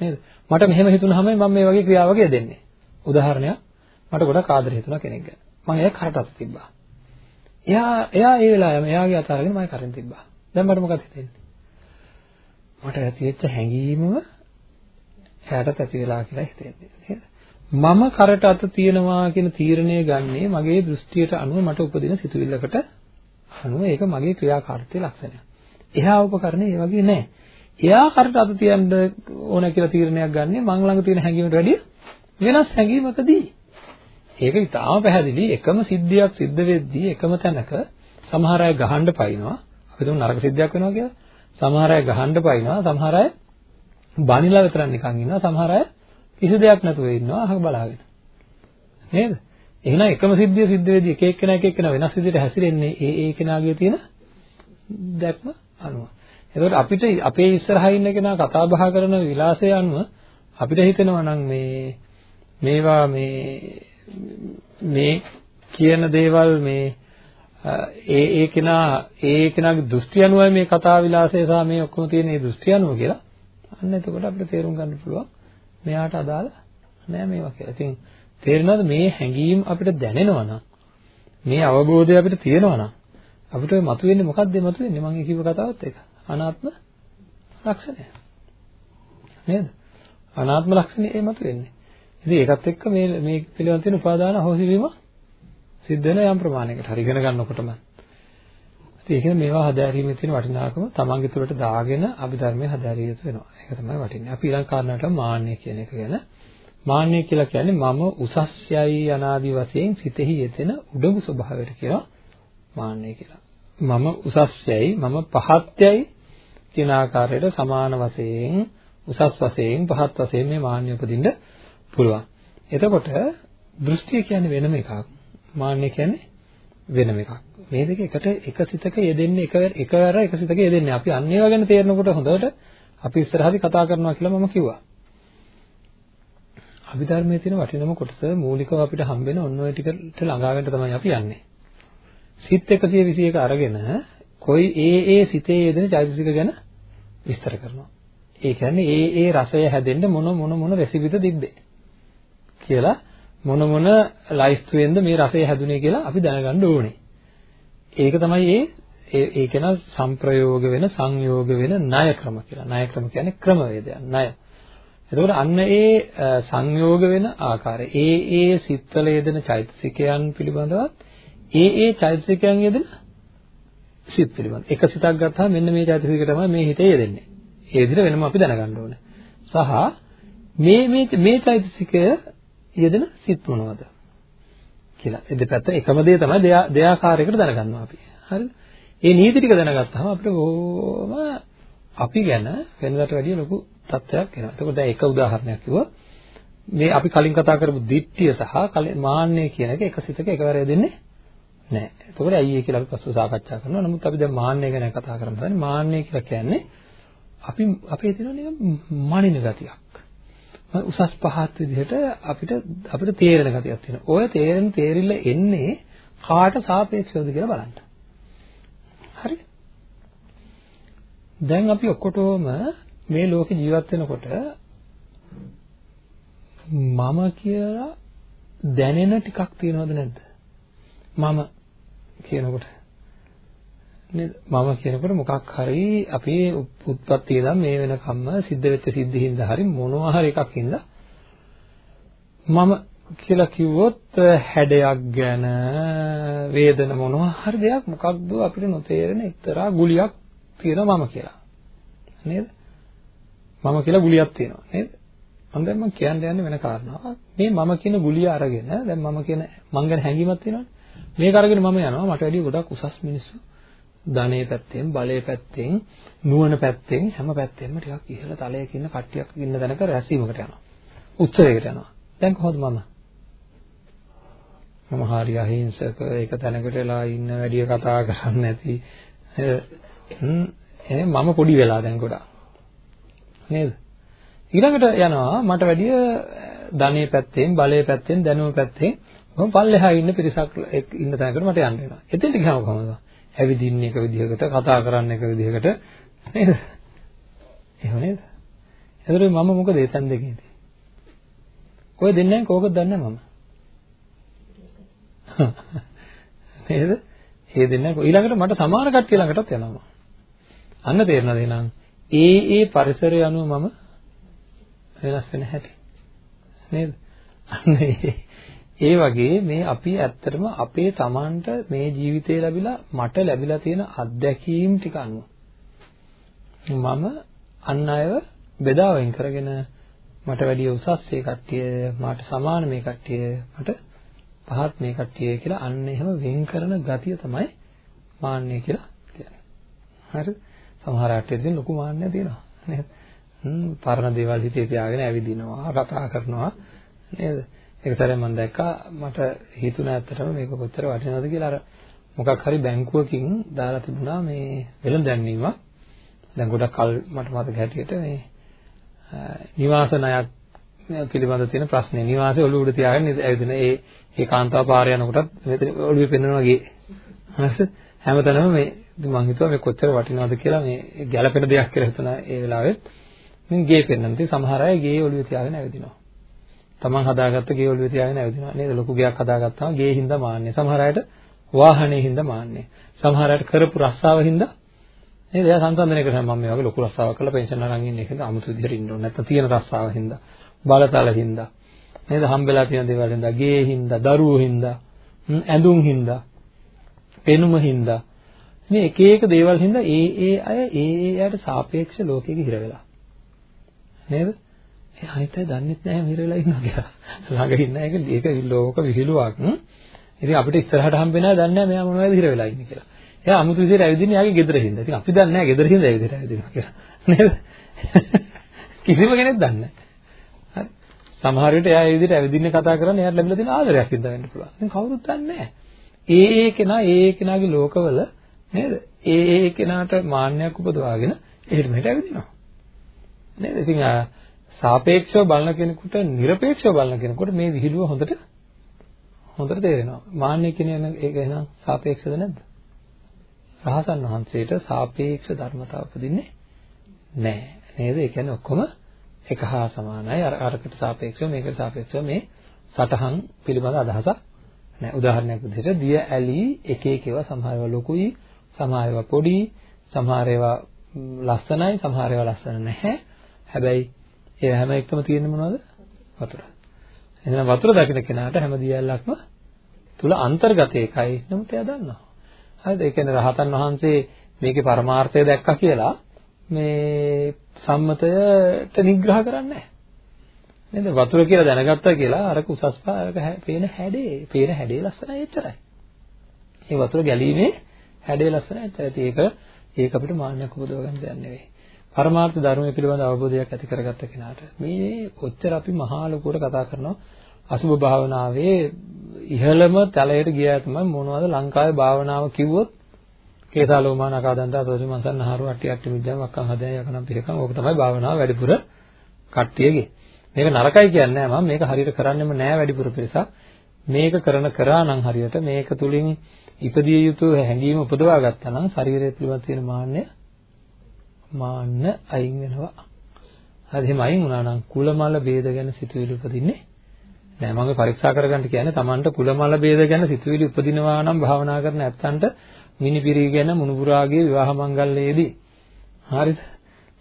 Speaker 2: නේද? මට මෙහෙම හිතුනහම මම මේ වගේ ක්‍රියාවක යෙදෙන්නේ උදාහරණයක්. මට ගොඩක් ආදරේ හිතුණා කෙනෙක් ගැන මම ඒක කරටත් තිබ්බා. එයා එයා ඒ වෙලාවෙම එයාගේ අත අරගෙන මම කරෙන් තිබ්බා. දැන් මට මොකද හිතෙන්නේ? මට ඇතිවෙච්ච හැඟීමම එයාටත් ඇති වෙලා කියලා හිතෙන්නේ නේද? මම කරට අත තියනවා කියන තීරණය ගන්නේ මගේ දෘෂ්ටියට අනුව මට උපදින සිතුවිල්ලකට අනුව ඒක මගේ ක්‍රියාකාරීත්වයේ ලක්ෂණය. එහා උපකරණේ ඒ වගේ නෑ. එයා කරට අත තියන්න ඕන කියලා තීරණයක් ගන්නෙ මං ළඟ තියෙන හැඟීමට වැඩිය වෙනස් හැඟීමකදී. ඒක ඉතාම පැහැදිලි එකම සිද්ධියක් සිද්ධ වෙද්දී එකම තැනක සමහර අය ගහන්න පයින්නවා. අපි තුන් නරක සිද්ධියක් වෙනවා කියලා. සමහර අය ගහන්න පයින්නවා. සමහර අය බනිලා විතරක් නිකන් ඉන්නවා. සමහර අය කිසි දෙයක් නැතුව ඉන්නවා අහක බලාගෙන. නේද? එහෙනම් එකම සිද්ධිය සිද්ධ වෙද්දී එක එක්කෙනා එක එක්කෙනා වෙනස් විදිහට හැසිරෙන්නේ ඒ ඒ කෙනාගේ තියෙන දැක්ම අනුව. එතකොට අපිට අපේ ඉස්සරහා ඉන්න කෙනා කතා බහ කරන විලාසය අනුව අපිට හිතෙනවා නම් මේ මේවා මේ මේ කියන දේවල් මේ ඒ ඒ කෙනා ඒ කෙනාගේ දෘෂ්ටි අනුවයි මේ කතා විලාසය සහ මේ ඔක්කොම තියෙන මේ දෘෂ්ටි අනුව කියලා. අන්න එතකොට අපිට තේරුම් ගන්න පුළුවන් මෙයාට අදාළ නෑ මේවා කියලා. ඉතින් තේරෙනවද මේ හැඟීම් අපිට දැනෙනවා නම් මේ අවබෝධය අපිට තියෙනවා නම් අපිට ඔය මතුවෙන්නේ මොකක්ද මතුවෙන්නේ මම කිව්ව කතාවත් එක අනාත්ම ලක්ෂණය නේද අනාත්ම ලක්ෂණය ඒ මතුවෙන්නේ ඉතින් ඒකත් එක්ක මේ මේ පිළිවෙල තියෙන උපාදාන හොසි වීම සිද්ධ වෙන යම් ප්‍රමාණයකට හරි ඉගෙන ගන්නකොටම ඉතින් ඒක මේවා හදාරීමේ තියෙන වටිනාකම තමන්ගේ තුළට දාගෙන අභිධර්මයේ හදාරිය යුතු වෙනවා ඒක තමයි වටින්නේ අපි ඊළඟ කාරණාවට මාන්නය කියන එක ගැන මාන්නය කියලා කියන්නේ මම උසස්යයි අනාදි වශයෙන් සිතෙහි යෙදෙන උඩඟු ස්වභාවයට කියලා මාන්නය කියලා. මම උසස්යයි මම පහත්යයි කියන ආකාරයට සමාන වශයෙන් උසස් වශයෙන් පහත් වශයෙන් මේ මාන්නය උපදින්න පුළුවන්. එතකොට දෘෂ්ටිය කියන්නේ වෙනම එකක්. මාන්නය කියන්නේ වෙනම එකක්. මේ දෙක එකට එක සිතක යෙදෙන්නේ එක එකවර එක සිතක යෙදෙන්නේ. අපි අන්න ඒවා ගැන තේරෙනකොට හොඳට අපි ඉස්සරහදී කතා කරනවා කියලා මම කිව්වා. අභිධර්මයේ තියෙන වටිනම කොටස මූලිකව අපිට හම්බෙන ඔන්න ඔය ටිකට ළඟා වෙන්න තමයි අපි යන්නේ. සිත් 121 අරගෙන කොයි ඒ ඒ සිතේ යෙදෙන චෛතසික ගැන විස්තර කරනවා. ඒ කියන්නේ ඒ ඒ රසය හැදෙන්න මොන මොන මොන රෙසිපිද තිබ්බේ කියලා මොන මොන ලයිස්තුවෙන්ද මේ රසය හැදුනේ කියලා අපි දැනගන්න ඕනේ. ඒක තමයි ඒ ඒ කියන සංප්‍රයෝග වෙන සංයෝග වෙන ණය ක්‍රම කියලා. ණය ක්‍රම කියන්නේ ක්‍රමවේදයක්. ණය එතකොට අන්න ඒ සංයෝග වෙන ආකාරය ඒ ඒ සිත්වල යෙදෙන චෛතසිකයන් පිළිබඳවත් ඒ ඒ චෛතසිකයන් යෙදෙන සිත් පිළිබඳ එක සිතක් ගත්තාම මෙන්න මේ චෛතසිකය තමයි මේ හිතේ යෙදෙන්නේ. ඒ විදිහට වෙනම අපි දැනගන්න ඕනේ. සහ මේ මේ මේ චෛතසිකය යෙදෙන සිත් මොනවද කියලා. ඒ දෙපැත්ත එකම දේ තමයි දෙයාකාරයකට දැනගන්නවා අපි. හරිද? ඒ නීති ටික දැනගත්තාම අපිට ඕම අපි ගැන වෙනදාට වැඩිය ලොකු තත්ත්වයක් එනවා. එතකොට දැන් එක උදාහරණයක් කිව්වා. මේ අපි කලින් කතා කරපු දිට්ඨිය සහ මාන්නය කියන එක එක සිතක එකවර දෙන්නේ නැහැ. එතකොට ඇයි ඒ කියලා අපි පස්සෙ සාකච්ඡා කරනවා. නමුත් අපි දැන් මාන්නය ගැන කතා කරමු. දැන් මාන්නය කියලා කියන්නේ අපි අපේ තියෙන නිකන් මනින ගතියක්. උසස් පහත් විදිහට අපිට අපිට තේරෙන ගතියක් තියෙනවා. ඔය තේරෙන තේරිල්ල එන්නේ කාට සාපේක්ෂවද කියලා බලන්න. හරිද? දැන් අපි ඔක්කොටම මේ ලෝකේ ජීවත් වෙනකොට මම කියලා දැනෙන ටිකක් තියෙනවද නැද්ද? මම කියනකොට නේද? මම කියනකොට මොකක් හරි අපේ උත්පත්ති ඉඳන් මේ වෙනකම්ම සිද්ධ වෙච්ච සිද්ධිහින්ද හරි මොනවා හරි එකක් හින්දා මම කියලා කිව්වොත් හැඩයක් ගැන වේදන මොනවා හරි දෙයක් මොකක්ද අපිට නොතේරෙන එක්තරා ගුලියක් තියෙනවා මම කියලා. නේද? මම කියලා ගුලියක් තියෙනවා නේද? මම දැන් මම කියන්න යන්නේ වෙන කාරණාවක්. මේ මම කියන ගුලිය අරගෙන දැන් මම කියන මං ගැන හැඟීමක් තියෙනවනේ. මේක අරගෙන මම යනවා මට වැඩිය ගොඩක් උසස් මිනිස්සු. ධනයේ පැත්තෙන්, බලයේ පැත්තෙන්, නුවණ පැත්තෙන් හැම පැත්තෙම ටිකක් ඉහළ තලයක ඉන්න කට්ටියක් ඉන්න තැනක රැස්වීමකට යනවා. උත්සවයකට යනවා. දැන් කොහොමද මම? මම හරි අහිංසක ඒක තැනකට වෙලා ඉන්න වැඩිය කතා කරන්නේ නැති මම පොඩි වෙලා දැන් ගොඩක් නේද? ඊළඟට යනවා මට වැඩිය ධනෙ පැත්තෙන්, බලය පැත්තෙන්, දැනුම පැත්තෙන් මම පල්ලෙහා ඉන්න පිරිසක් ඉන්න තැනකට මට යන්න වෙනවා. එතෙන්ට ගියාම කොහමද? ඇවිදින්න එක විදිහකට, කතා කරන්න එක විදිහකට නේද? එහෙම නේද? එතකොට මම මොකද ඒ තැන් දෙකේදී? කොහෙ දෙන්නේ නැහැ කෝකද දන්නේ මම. <laughs> නේද? ඒ දෙන්නේ ඊළඟට මට සමාන කට්ටිය ළඟටත් යනවා. අන්න තේරෙනවද එහෙනම්? ඒ ඒ පරිසරය අනුව මම වෙනස් වෙන හැටි. නේද? අන්න ඒ වගේ මේ අපි ඇත්තටම අපේ Tamanට මේ ජීවිතේ ලැබිලා මට ලැබිලා තියෙන අත්දැකීම් ටික අනුව මම අන් අයව බෙදා වෙන් කරගෙන මට වැඩිය උසස් මේ කට්ටිය මාට සමාන මේ කට්ටිය මට පහත් මේ කට්ටිය කියලා අන්න එහෙම වෙන් කරන ගතිය තමයි මාන්නය කියලා කියන්නේ. හරිද? සමහර අටේදී ලොකු මාන්නයක් තියෙනවා නේද? හ්ම් පරණ දේවල් හිතේ තියාගෙන ඇවිදිනවා, කතා කරනවා නේද? ඒක තමයි මම දැක්කා. මට හිතුණා ඇත්තටම මේක කොච්චර වටිනවද කියලා. අර මොකක් හරි බැංකුවකින් දාලා තිබුණා මේ වෙළඳ දැන්වීමක්. දැන් ගොඩක් කල් මට මතක හැටියට මේ නිවාස ණයක් පිළිබඳ තියෙන ප්‍රශ්නේ. නිවාසේ ඔළුව උඩ තියාගෙන ඇවිදින ඒ ඒ කාන්තාව පාර යනකොටත් මෙතන ඔළුවේ පෙන්වනවා වගේ. හරිද? හැමතැනම මේ මම හිතුවා මේ කොච්චර වටිනවද කියලා මේ ගැළපෙන දෙයක් කියලා හිතුණා ඒ වෙලාවෙත්. මින් ගේ පෙන්වන්න. ඉතින් සමහර අය ගේ ඔළුවේ තියාගෙන ඇවිදිනවා. තමන් හදාගත්ත ගේ ඔළුවේ තියාගෙන ඇවිදිනවා නේද? ලොකු ගයක් හදාගත්තාම ගේ හින්දා මාන්නේ. සමහර අයට වාහනේ හින්දා මාන්නේ. සමහර අයට කරපු රස්සාව හින්දා නේද? එයා සංසන්දනය කරනවා මම මේ වගේ ලොකු රස්සාවක් කරලා පෙන්ෂන් අරන් ඉන්නේ කියලා අමුතු විදිහට ඉන්න ඕනේ. නැත්නම් තියෙන රස්සාව හින්දා බලතල හින්දා නේද? හම්බෙලා තියෙන දේවල් හින්දා ගේ හින්දා දරුවෝ හින්දා ඇඳුම් හින්දා පෙනුම හින්දා. මේ එක එක දේවල් හින්දා ඒ ඒ අය ඒ ඒ අයට සාපේක්ෂ ලෝකෙක හිර වෙලා. නේද? ඒ අනිත් අය දන්නෙත් නැහැ හිර වෙලා ඉන්නවා කියලා ළඟ ඉන්න එක ඒක ලෝක විහිළුවක් ඉතින් අපිට ඉස්සරහට හම්බෙන්නේ නැහැ දන්නේ නැහැ මෙයා මොනවද හිර වෙලා ඉන්නේ කියලා එයා අමුතු විදිහට ඇවිදින්නේ යාගේ ගෙදර හින්දා. ඉතින් අපි දන්නේ නැහැ ගෙදර හින්දා ඒ විදිහට ඇවිදිනවා කියලා. නේද? කිසිම කෙනෙක් දන්නේ නැහැ. හරි. සමහර විට එයා ඒ විදිහට ඇවිදින්නේ කතා කරන්නේ එයාට ලැබිලා තියෙන ආදරයක් හින්දා වෙන්න පුළුවන්. ඉතින් කවුරුත් දන්නේ නැහැ. ඒ ඒ කෙනා ඒ ඒ කෙනාගේ ලෝකවල නේද? ඒ ඒ කෙනාට මාන්නයක් උපදවාගෙන එහෙට මෙහෙට ඇවිදිනවා. නේද? ඉතින් සාපේක්ෂව බලන කෙනෙකුට নিরপেক্ষව බලන කෙනෙකුට මේ විහිළුව හොඳට හොඳට තේරෙනවා. මාන්නේ කියන්නේ ඒක එහෙනම් සාපේක්ෂද නැද්ද? රහතන් වහන්සේට සාපේක්ෂ ධර්මතාව උපදින්නේ නැහැ. නේද? ඒ කියන්නේ ඔක්කොම එක හා සමානයි. අර අරකට සාපේක්ෂව මේකට සාපේක්ෂව මේ සටහන් පිළිබඳ අදහසක් නැහැ. උදාහරණයක් විදිහට දිය ඇලි එක එක ඒවා සමහර ඒවා ලොකුයි, සමහර ඒවා පොඩි, සමහර ඒවා ලස්සනයි, සමහර ඒවා ලස්සන නැහැ. හැබැයි ඒ හැම එකම තියෙන්නේ මොනවද? වතුර. එහෙනම් වතුර දකින්න කෙනාට හැම දියැලක්ම තුල අන්තර්ගත එකයි. නමුත් එයා දන්නවා. හරිද? ඒ කියන්නේ රහතන් වහන්සේ මේකේ පරමාර්ථය දැක්කා කියලා මේ සම්මතයට නිග්‍රහ කරන්නේ නැහැ. නේද? වතුර කියලා දැනගත්තා කියලා අරක උසස් පාරක පේන හැඩේ, පේන හැඩේ ලස්සනයි එච්චරයි. මේ වතුර ගැලීමේ හැඩේ ලස්සනයි එච්චරයි. ඒක ඒක අපිට මාන්නයක් උපදව ගන්න දෙයක් නෙවෙයි. පරමාර්ථ ධර්මයේ පිළිබඳ අවබෝධයක් ඇති කරගත්ත කෙනාට මේ කොච්චර අපි මහා ලොකුවට කතා කරනවා. අසුභ භාවනාවේ ඉහළම තලයට ගියා තමයි මොනවද ලංකාවේ භාවනාව කිව්වොත්? කේසාලෝමා නකාදන්තා තෝසි මන්සන්නහරු අට්ටි අට්ටි මිජ්ජා වක්කම් හදෑ යකනම් පිළිකම් ඕක තමයි භාවනාව වැඩිපුර කට්ටියගේ. මේක නරකයි කියන්නේ මම. මේක හරියට කරන්නෙම නෑ වැඩිපුර පිරිසක්. මේක කරන කරා නම් හරියට මේක තුලින් ඉපදිය යුතු හැඟීම උපදවා ගත්තා නම් ශරීරය පිළිබඳ තියෙන මාන්නය මාන්න අයින් වෙනවා. හරි එහෙම අයින් වුණා නම් කුල මල ભેද ගැන සිතුවිලි උපදින්නේ නෑ. මම පරීක්ෂා කරගන්න කියන්නේ Tamanට කුලමල ભેද ගැන සිතුවිලි උපදිනවා නම් භාවනා කරන ඇත්තන්ට මිනිපිරි ගැන මුණුපුරාගේ විවාහ මංගල්‍යයේදී. හරිද?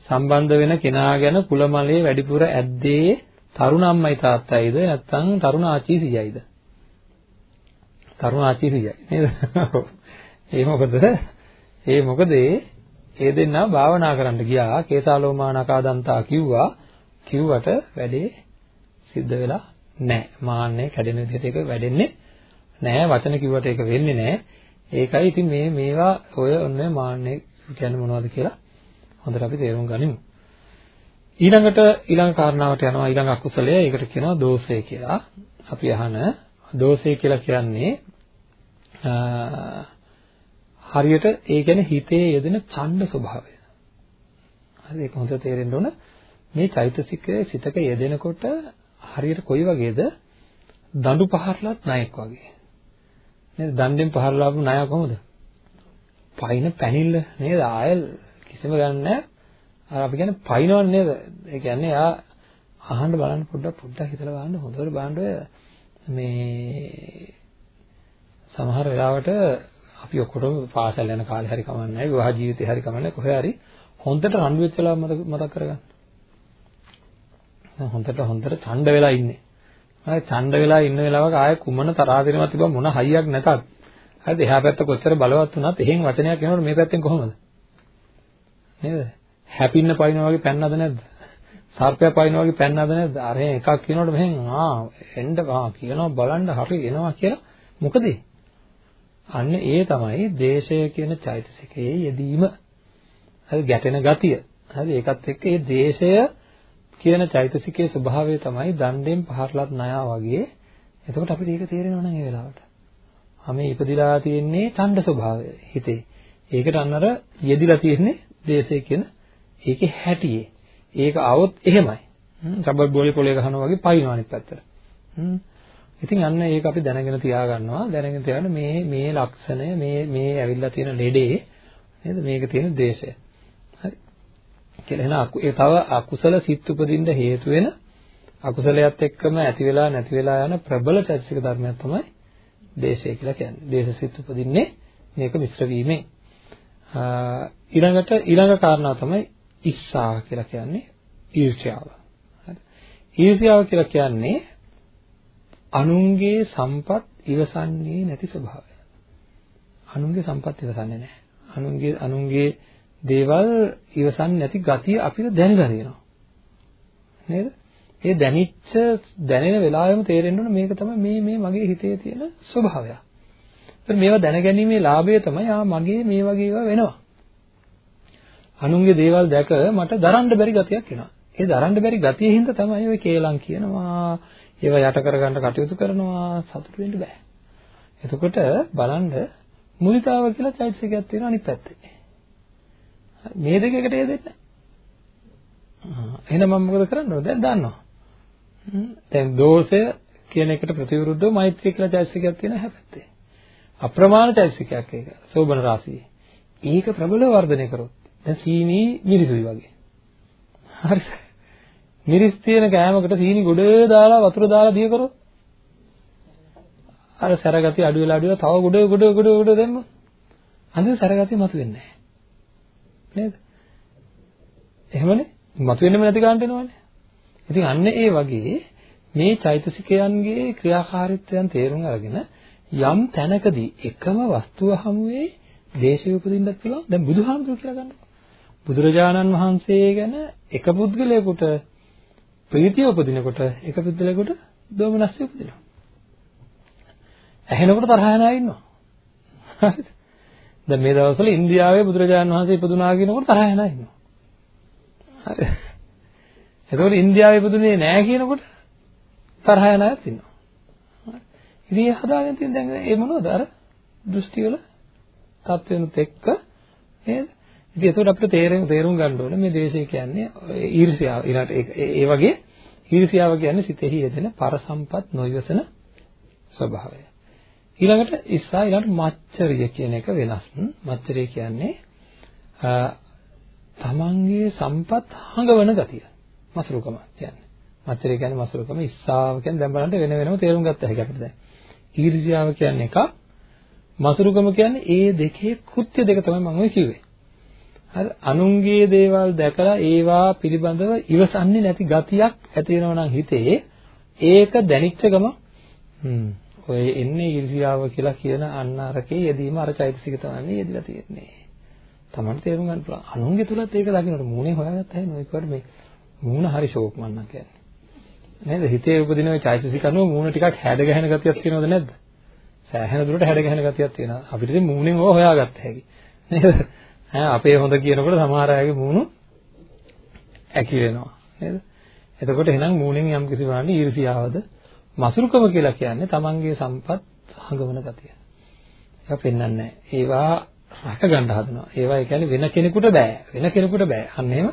Speaker 2: සම්බන්ධ වෙන කෙනා ගැන කුලමලයේ වැඩිපුර ඇද්දේ තරුණ අම්මයි තාත්තයිද? නැත්නම් තරුණ ආච්චි සීයයිද? තරුණ ආච්චි සීයයි නේද? <laughs> ඒ මොකද? ඒ මොකද? ඒ දෙන්නා භාවනා කරන්න ගියා කේසාලෝමා නකාදන්තා කිව්වා කිව්වට වැඩේ සිද්ධ වෙලා නැහැ. මාන්නේ කැඩෙන විදිහට ඒක වැඩෙන්නේ නැහැ. වචන කිව්වට ඒක වෙන්නේ නැහැ. ඒකයි ඉතින් මේ මේවා ඔය ඔන්නේ මාන්නේ කියන්නේ මොනවද කියලා හොඳට අපි තේරුම් ගනිමු. ඊළඟට ඊළඟ කාරණාවට යනවා ඊළඟ අකුසලය. ඒකට කියනවා දෝෂය කියලා. අපි අහන දෝෂය කියලා කියන්නේ හරියට ඒ කියන්නේ හිතේ යෙදෙන ඡණ්ඩ ස්වභාවය. හරි ඒක හොඳට තේරෙන්න ඕන. මේ චෛතසිකයේ සිතක යෙදෙනකොට හරියට කොයි වගේද? දඬු පහරලත් ණයෙක් වගේ. නේද? දණ්ඩෙන් පහරලාපු ණය කොහොමද? පයින් පැනිල්ල නේද? ආයෙල් කිසිම ගන්න නැහැ. අර අපි කියන්නේ පයින්වන්නේ නේද? ඒ කියන්නේ ආ අහන්න බලන්න පොඩ්ඩක් පොඩ්ඩක් හිතලා බලන්න හොඳට බලන්න ඔය මේ සමහර වෙලාවට අපි ඔක්කොටම පාසල් යන කාලේ හරි කමන්නේ විවාහ ජීවිතේ හරි කමන්නේ කොහේ හරි හොඳට රණ්ඩු වෙච්ච වෙලාව මතක් කරගන්න. හොඳට හොඳට ඡණ්ඩ වෙලා ඉන්නේ. හරි ඡණ්ඩ වෙලා ඉන්න වෙලාවක ආයේ කුමන තරහ දෙනවත් තිබ්බ මොන හයියක් නැතත්. හරිද? එහා පැත්ත කොච්චර බලවත් වුණත් එහෙන් වචනයක් එනකොට මේ පැත්තෙන් කොහොමද? නේද? හැපින්න පයින්නා වගේ පැන්නද නැද්ද? සර්පයා පයින්නා වගේ පැන්නද නැද්ද? අර එකක් කියනකොට මෙහෙන් ආ එන්න ආ කියනවා බලන්න හරි එනවා කියලා මොකද අන්න ඒ තමයි දේශය කියන චෛතසිකයේ යෙදීම. හරි ගැටෙන ගතිය. හරි ඒකත් එක්ක ඒ දේශය කියන චෛතසිකයේ ස්වභාවය තමයි දණ්ඩෙන් පහරලත් ණයා වගේ. එතකොට අපිට ඒක තේරෙනවා නම් ඒ වෙලාවට. හැම ඉපදිලා තියෙන්නේ ඡණ්ඩ ස්වභාවය හිතේ. ඒකට අන්න අර යෙදිලා තියෙන්නේ දේශය කියන ඒකේ හැටියේ. ඒක આવොත් එහෙමයි. රබර් බෝලේ පොලේ ගහනවා වගේ පයින්නවා අනිත් පැත්තට. ඉතින් අන්න ඒක අපි දැනගෙන තියාගන්නවා. දැනගෙන තියාගන්න මේ මේ ලක්ෂණය මේ මේ ඇවිල්ලා තියෙන ලෙඩේ නේද? මේක තියෙන දේශය. හරි. කියලා එහෙනම් ඒ තව අකුසල සිත් උපදින්න හේතු වෙන අකුසලයක් එක්කම ඇති වෙලා නැති වෙලා යන ප්‍රබල චෛතසික ධර්මයක් තමයි දේශය කියලා කියන්නේ. දේශසිත උපදින්නේ මේක මිශ්‍ර වීමෙන්. ඊළඟට ඊළඟ කාරණා තමයි ඉස්සා කියලා කියන්නේ ඊර්ෂ්‍යාව. හරි. ඊර්ෂ්‍යාව කියලා කියන්නේ අනුන්ගේ සම්පත් ඉවසන්නේ නැති ස්වභාවය. අනුන්ගේ සම්පත් ඉවසන්නේ නැහැ. අනුන්ගේ අනුන්ගේ දේවල් ඉවසන්නේ නැති ගතිය අපිට දැනලා තියෙනවා. නේද? ඒ දැනිච්ච දැනෙන වෙලාවෙම තේරෙන්න ඕන මේක තමයි මේ මේ මගේ හිතේ තියෙන ස්වභාවය. ඒත් මේවා දැනගැනීමේ ලාභය තමයි ආ මගේ මේ වගේ ඒවා වෙනවා. අනුන්ගේ දේවල් දැක මට දරන්න බැරි ගතියක් එනවා. ඒ දරන්න බැරි ගතියින් හින්දා තමයි ඔය කේලම් කියනවා. ඒවා යට කරගන්න කටයුතු කරනවා සතුටු වෙන්න බෑ. එතකොට බලන්න මුදිතාව කියලා චෛතසිකයක් තියෙනවා අනිත් පැත්තේ. මේ දෙක එකට යෙදෙන්නේ නැහැ. එහෙනම් මම මොකද කරන්න ඕනද? දැන් දන්නවා. දැන් දෝෂය කියන එකට ප්‍රතිවිරුද්ධව මෛත්‍රිය කියලා චෛතසිකයක් තියෙන හැපැත්තේ. අප්‍රමාණ චෛතසිකයක් ඒක. සෝබන රාශියේ. ඒක ප්‍රබලව වර්ධනය කරොත් දැන් සීනි මිරිසුයි වගේ. හරිද? මිරිස් තියෙන කෑමකට සීනි ගොඩ දාලා වතුර දාලා දිය කරොත් අර සැරගතිය අඩු වෙලා අඩු වෙලා තව ගොඩ ගොඩ ගොඩ ගොඩ දෙන්නොත් අන්තිම සැරගතිය මතුවෙන්නේ නැහැ. නේද? එහෙමනේ මතුවෙන්නේම නැති ගන්නට එනවනේ. ඉතින් අන්න ඒ වගේ මේ චෛතසිකයන්ගේ ක්‍රියාකාරීත්වයන් තේරුම් අරගෙන යම් තැනකදී එකම වස්තුව හමුවේ දේශය උපදින්නත් පුළුවන්. දැන් බුදුහාමුදුරු කියලා ගන්නවා. බුදුරජාණන් වහන්සේ ගැන එක පුද්ගලයෙකුට ප්‍රීතිය උපදිනකොට එක පුද්ගලයෙකුට දෝමනස්ය උපදිනවා. ඇහෙනකොට තරහ යන අය ඉන්නවා. හරිද? දැන් මේ දවස්වල ඉන්දියාවේ බුදුරජාණන් වහන්සේ ඉපදුනා කියනකොට තරහ යන අය ඉන්නවා. හරිද? එතකොට ඉන්දියාවේ ඉපදුනේ නැහැ කියනකොට තරහ යන අයත් ඉන්නවා. හරි. ඉතින් හදාගෙන තියෙන දැන් ඒ මොනවද අර දෘෂ්ටි වල තත්වෙනුත් එක්ක නේද? ඉතින් ඒකට අපිට තේරෙන්න තේරුම් ගන්න ඕනේ මේ දේශය කියන්නේ ඊර්ෂ්‍යාව. ඊළඟට ඒ වගේ ඊර්ෂ්‍යාව කියන්නේ සිතෙහි යෙදෙන පරසම්පත් නොයවසන ස්වභාවය. ඊළඟට ඉස්සා ඊළඟට මච්චරිය කියන එක වෙනස්. මච්චරිය කියන්නේ තමන්ගේ සම්පත් හඟවන ගතිය. මසුරුකම කියන්නේ. මච්චරිය කියන්නේ මසුරුකම, ඉස්සාව කියන්නේ දැන් බලන්න වෙන වෙනම තේරුම් ගත්ත හැකි අපිට දැන්. ඊර්ෂ්‍යාව කියන්නේ එකක්, මසුරුකම කියන්නේ ඒ දෙකේ කෘත්‍ය දෙක තමයි මම ඔය කිව්වේ. හරි අනුන්ගේ දේවල් දැකලා ඒවා පිළිබඳව ඉවසන්නේ නැති ගතියක් ඇති වෙනවා නම් හිතේ ඒක දැනෙච්ච ගම ඔය එන්නේ ඉරිසියාව කියලා කියන අන්න අරකේ යෙදීම අර චෛතසික තමයි යෙදලා තියෙන්නේ. Taman තේරුම් ගන්න පුළුවන්. අනුන්ගේ තුලත් ඒක දකින්නට මූණේ හොයාගත්තා එහෙනම් ඒකට මේ මූණ හරි ෂෝක් මන්නම් කියන්නේ. නේද? හිතේ උපදින ওই චෛතසික අනුව මූණ ටිකක් හැඩ ගැහෙන ගතියක් තියෙනවද නැද්ද? සෑහෙන දුරට හැඩ ගැහෙන ගතියක් තියෙනවා. අපිට ඉතින් මූණෙන් ඕවා හොයාගත්ත හැකි. නේද? ඈ අපේ හොඳ කියනකොට සමහර අයගේ මූණු ඇකි වෙනවා. නේද? එතකොට එහෙනම් මූණෙන් යම් කිසි වරන්නේ ඊර්ෂියාවද මසුරුකම කියලා කියන්නේ තමන්ගේ සම්පත් හඟවන ගතිය. ඒක පෙන්වන්නේ නැහැ. ඒවා රැක ගන්න හදනවා. ඒවා ඒ කියන්නේ වෙන කෙනෙකුට බෑ. වෙන කෙනෙකුට බෑ. අන්න එහෙම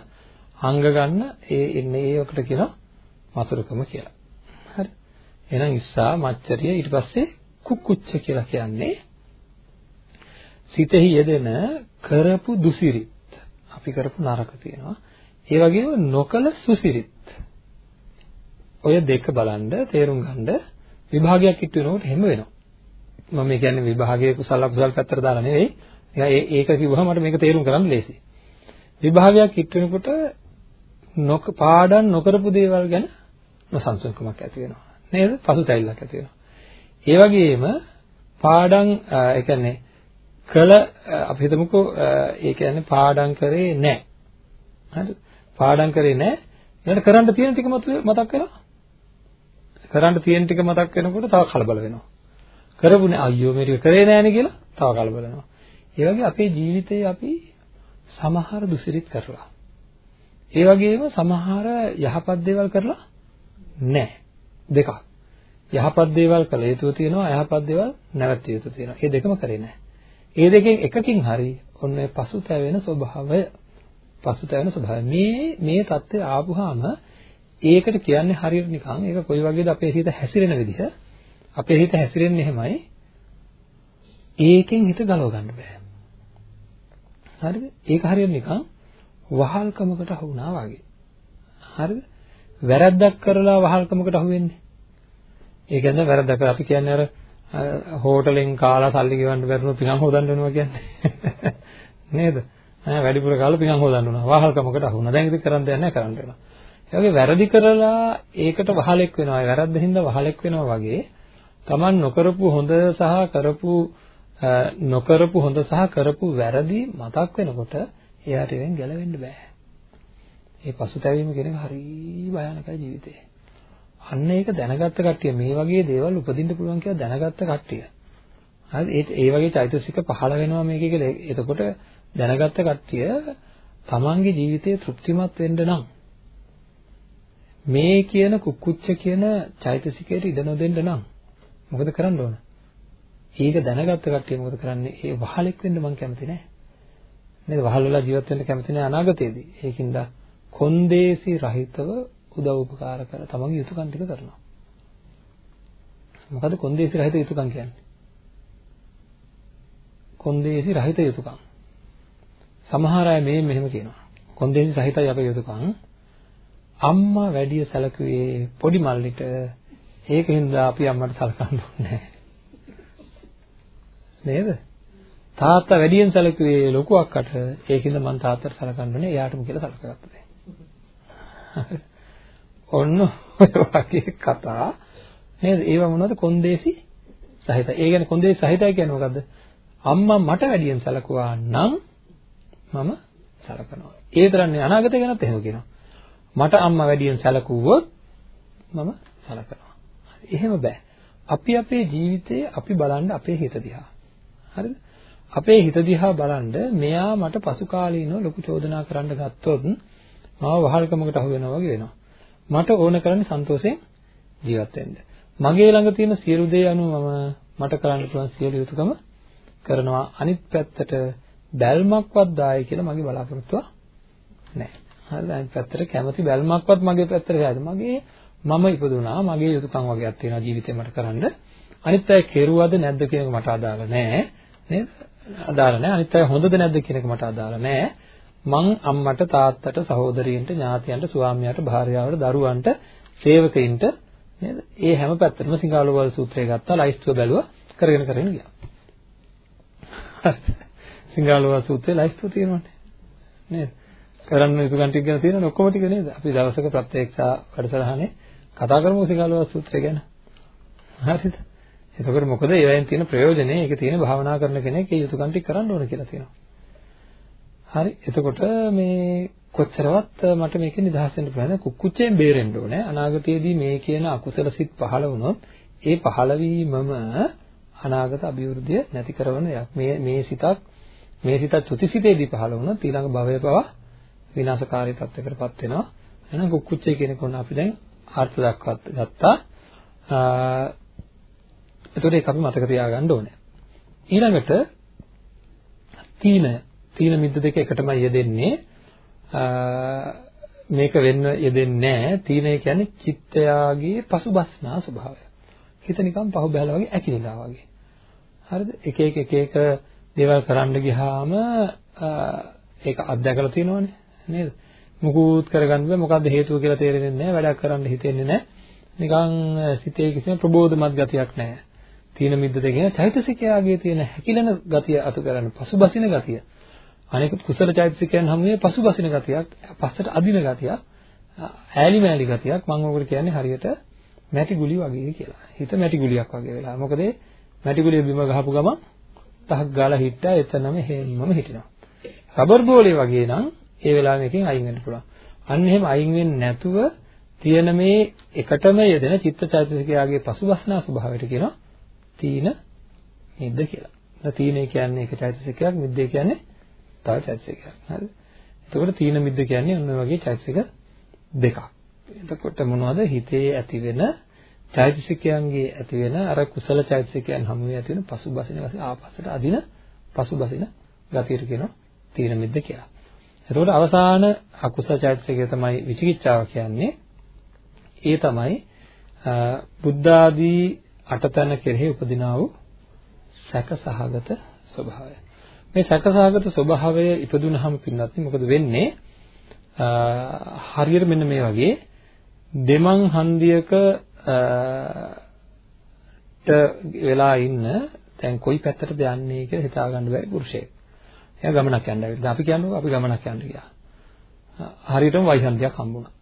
Speaker 2: හංග ගන්න ඒ එන්නේ ඒකට කියනවා මසුරුකම කියලා. හරි. එහෙනම් ඉස්සා මච්චරිය ඊට පස්සේ කුකුච්ච කියලා කියන්නේ සිතෙහි යෙදෙන කරපු දුසිරිත්. අපි කරපු නරක තියෙනවා. ඒ වගේම නොකල සුසිරිත්. ඔය දෙක බලන්න තේරුම් ගන්න විභාගයක් ඉටු වෙනකොට හැම වෙනවා. මම කියන්නේ විභාගයේ කුසල අකුසල පැත්තට දාලා නෙවෙයි. ඒක කිව්වහම මට මේක තේරුම් ගන්න ලේසියි. විභාගයක් ඉටු වෙනකොට නොක පාඩම් නොකරපු දේවල් ගැන නොසන්සුන්කමක් ඇති වෙනවා. නේද? පසුතැවිල්ලක් ඇති වෙනවා. ඒ වගේම පාඩම් ඒ කියන්නේ කළ අපි හිතමුකෝ ඒ කියන්නේ පාඩම් කරේ නැහැ. හරිද? පාඩම් කරේ නැහැ. ඊළඟට කරන්න තියෙන ටික මතක් වෙලා කරන්න තියෙන ටික මතක් වෙනකොට තව කලබල වෙනවා. කරපුනේ අයියෝ මේ ටික කරේ නෑනේ කියලා තව කලබල වෙනවා. ඒ වගේ අපේ ජීවිතේ අපි සමහර දුසිරිත කරලා ඒ වගේම සමහර යහපත් දේවල් කරලා නැහැ. දෙකක්. යහපත් දේවල් කළ යුතු තියෙනවා අයහපත් දේවල් නැවැත්විය යුතු තියෙනවා. මේ දෙකම කරේ නැහැ. ඒ දෙකෙන් එකකින් හරි ඔන්න පසුතැවෙන ස්වභාවය. පසුතැවෙන ස්වභාවය. මේ මේ தත්ත්වය ආපුවාම ඒකට කියන්නේ හරියට නිකන් ඒක කොයි වගේද අපේ හිත හැසිරෙන විදිහ. අපේ හිත හැසිරෙන්නේ එහෙමයි. ඒකෙන් හිත ගලව ගන්න බෑ. හරිද? ඒක හරියට නිකන් වහල්කමකට අහු වුණා වගේ. හරිද? වැරද්දක් කරලා වහල්කමකට අහු වෙන්නේ. ඒ කියන්නේ වැරද්දක් අපි කියන්නේ අර හෝටලෙන් කාලා සල්ලි ගෙවන්න බැරුණොත් පිටං හොදන්න වෙනවා කියන්නේ <laughs> නේද ඈ වැඩිපුර කාලා පිටං හොදන්න උනා වහල්කමකට අහු වුණා දැන් ඉතින් කරන්න දෙයක් නැහැ කරන්න වෙනවා ඒ වගේ වැරදි කරලා ඒකට වහලෙක් වෙනවා. ඒ වැරද්ද හින්දා වහලෙක් වෙනවා වගේ Taman නොකරපු හොඳ සහ කරපු නොකරපු හොඳ සහ කරපු වැරදි මතක් වෙනකොට එයාට එවෙන් ගැලවෙන්න බෑ. ඒ පසුතැවීම කියන එක හරි භයානකයි ජීවිතේ. අන්න ඒක දැනගත්ත කට්ටිය මේ වගේ දේවල් උපදින්න පුළුවන් කියලා දැනගත්ත කට්ටිය. හරි ඒ ඒ වගේ චෛතසික පහළ වෙනවා මේකේ කියලා එතකොට දැනගත්ත කට්ටිය තමන්ගේ ජීවිතේ තෘප්තිමත් වෙන්න නම් මේ කියන කුක්කුච්ච කියන චෛතසිකයට ඉඩ නොදෙන්න නම් මොකද කරන්න ඕන? ඒක දැනගත්ත කට්ටිය මොකද කරන්නේ? ඒ වහලෙක් වෙන්න මම කැමති නෑ. නේද? වහල් වෙලා ජීවත් වෙන්න කැමති නෑ අනාගතයේදී. ඒකින්ද කොන්දේසි රහිතව උදව් උපකාර කර තමන්ගේ යුතුයකම් ටික කරනවා. මොකද කොන්දේසි රහිත යුතුයකම් කියන්නේ? කොන්දේසි රහිත යුතුයකම්. සමහර අය මේ මෙහෙම කියනවා. කොන්දේසි සහිතයි අපේ යුතුයකම්. අම්මා වැඩිය සැලකුවේ පොඩි මල්ලිට ඒකින්ද අපි අම්මට සලකන්න ඕනේ නේද තාත්තා වැඩියෙන් සැලකුවේ ලොකු අක්කට ඒකින්ද මං තාත්තට සලකන්න ඕනේ එයාටම කියලා සලකගත්තා ඔන්න ඔය වගේ කතා නේද ඒව මොනවද කොන්දේසි සහිතයි ඒ කියන්නේ කොන්දේසි සහිතයි කියන්නේ මොකද්ද අම්මා මට වැඩියෙන් සැලකුවා නම් මම සලකනවා ඒ තරන්නේ අනාගතය ගැනත් එහෙම කියනවා මට අම්මා වැඩියෙන් සැලකුවොත් මම සලකනවා. එහෙම බෑ. අපි අපේ ජීවිතේ අපි බලන්න අපේ හිත දිහා. හරිද? අපේ හිත දිහා බලන්න මෙයා මට පසු කාලීනව ලොකු චෝදනා කරන්න ගත්තොත් මාව වහල්කමකට අහු වෙනවා වගේ වෙනවා. මට ඕන කරන්නේ සන්තෝෂයෙන් ජීවත් වෙන්න. මගේ ළඟ තියෙන සියලු දේ අනුව මම මට කරන්න පුළුවන් සියලු යුතුයකම කරනවා. අනිත් පැත්තට බැල්මක්වත් දායි කියලා මගේ බලාපොරොත්තුවක් නැහැ. හරිද? අනිත් පැත්තට කැමති බැල්මක්වත් මගේ පැත්තට ගියාද මගේ මම ඉපදුනා මගේ යුතුයකම් වගේක් තියෙනවා ජීවිතේ මට කරන්න. අනිත් අය කෙරුවද නැද්ද කියන එක මට අදාළ නැහැ. නේද? අදාළ නැහැ. අනිත් අය හොඳද නැද්ද කියන එක මට අදාළ නැහැ. මං අම්මට තාත්තට සහෝදරියන්ට ඥාතියන්ට ස්වාමියාට භාර්යාවට දරුවන්ට සේවකයින්ට නේද ඒ හැම පැත්තටම සිංහලවල සූත්‍රය ගත්තා ලයිස්තුව බැලුවා කරගෙන කරගෙන ගියා සිංහලවල සූත්‍රයේ ලයිස්තුව තියෙනවනේ නේද කරන්න යුතු කන් ටික ගැන තියෙනවනේ ඔක්කොම ටික නේද? අපි දවසක ප්‍රත්‍යක්ෂා වැඩසටහනේ කතා කරමු සිගාලුව සූත්‍රය ගැන. හරිද? එතකොට මොකද ඒවෙන් තියෙන ප්‍රයෝජනේ? ඒකේ තියෙන භාවනා කරන කෙනෙක් ඒ යුතු කන් ටික කරන්න ඕන කියලා තියෙනවා. හරි. එතකොට මේ කොච්චරවත් මට මේකේ නිදහස් වෙන්න පුළුවන්. කුක්කුච්චෙන් බේරෙන්න ඕනේ. අනාගතයේදී මේ කියන අකුසල සිත් පහළ වුණොත් ඒ පහළ වීමම අනාගත අභිවෘද්ධිය නැති කරන දෙයක්. මේ මේ සිතක් මේ සිතත් චුතිසිතේදී පහළ වුණොත් ඊළඟ භවය පවා විනාශකාරී තත්යකටපත් වෙනවා. එහෙනම් කුක්කුච්චේ කෙනෙකුට අපි දැන් අර්ථ දක්වත් ගත්තා. එතකොට ඒක අපි මතක තියාගන්න ඕනේ. ඊළඟට තීන තීන මිද්ද දෙක එකටමයි යෙදෙන්නේ. මේක වෙන්න යෙදෙන්නේ නැහැ. තීනය කියන්නේ චිත්තයාගේ පසුබස්නා ස්වභාවය. හිත නිකන් පහු බැලලා වගේ ඇකිලිලා වගේ. හරිද? එක එක එක එක දේවල් කරන්න ගියාම ඒක අත්දැකලා තියෙනවනේ. නේද? මුකුත් කරගන්න බෑ මොකද්ද හේතුව කියලා තේරෙන්නේ නැහැ වැඩක් කරන්න හිතෙන්නේ නැහැ නිකන් සිතේ කිසිම ප්‍රබෝධමත් ගතියක් නැහැ තීන මිද්ද දෙකේ චෛතසිකයාගේ තියෙන හැකිලෙන ගතිය අතු කරන්න පසුබසින ගතිය අනෙක් කුසල චෛතසිකයන් හැමුවේ පසුබසින ගතියක් පස්සට අදින ගතියක් ඈලි මෑලි ගතියක් මම ඔකට කියන්නේ හරියට මැටි ගුලි වගේ කියලා හිත මැටි ගුලියක් වගේ වෙලා මොකද මැටි ගුලිය බිම ගහපු ගමන් තහක් ගාලා හිට්ටා එතනම හේම්මම හිටිනවා රබර් බෝලේ වගේ නම් ඒ වෙලාවෙ එකෙන් අයින් වෙන්න පුළුවන්. අන්න එහෙම අයින් වෙන්නේ නැතුව තියෙන මේ එකටම යෙදෙන චිත්තචෛතසිකයාගේ පසුබස්නා ස්වභාවයට කියනවා තීන මිද්ද කියලා. දැන් තීනේ කියන්නේ එක චෛතසිකයක්, මිද්දේ කියන්නේ තව චෛතසිකයක්. හරිද? එතකොට තීන මිද්ද කියන්නේ ඔන්න ඔය වගේ චෛතසික දෙකක්. එතකොට මොනවද හිතේ ඇති වෙන චෛතසිකයන්ගේ ඇති වෙන අර කුසල චෛතසිකයන් හමුවේ ඇති වෙන පසුබසින වශයෙන් ආපස්සට අදින පසුබසින ගතියට කියනවා තීන මිද්ද කියලා. එතකොට අවසාන අකුසල චෛතසිකය තමයි විචිකිච්ඡාව කියන්නේ. ඒ තමයි බුද්ධ ආදී අටතන කෙරෙහි උපදිනා වූ සැක සහගත ස්වභාවය. මේ සැක සහගත ස්වභාවය ඉපදුනහම පින්නත් මොකද වෙන්නේ? හරියට මෙන්න මේ වගේ දෙමන් හන්දියක ට වෙලා ඉන්න දැන් කොයි පැත්තටද යන්නේ කියලා හිතා ගන්න බැරි පුරුෂයෙක්. එයා ගමනක් යන්න ඇවිල්ලා. අපි කියන්නකෝ අපි ගමනක් යන්න ගියා. හරියටම වයිසන්තියක් හම්බුණා.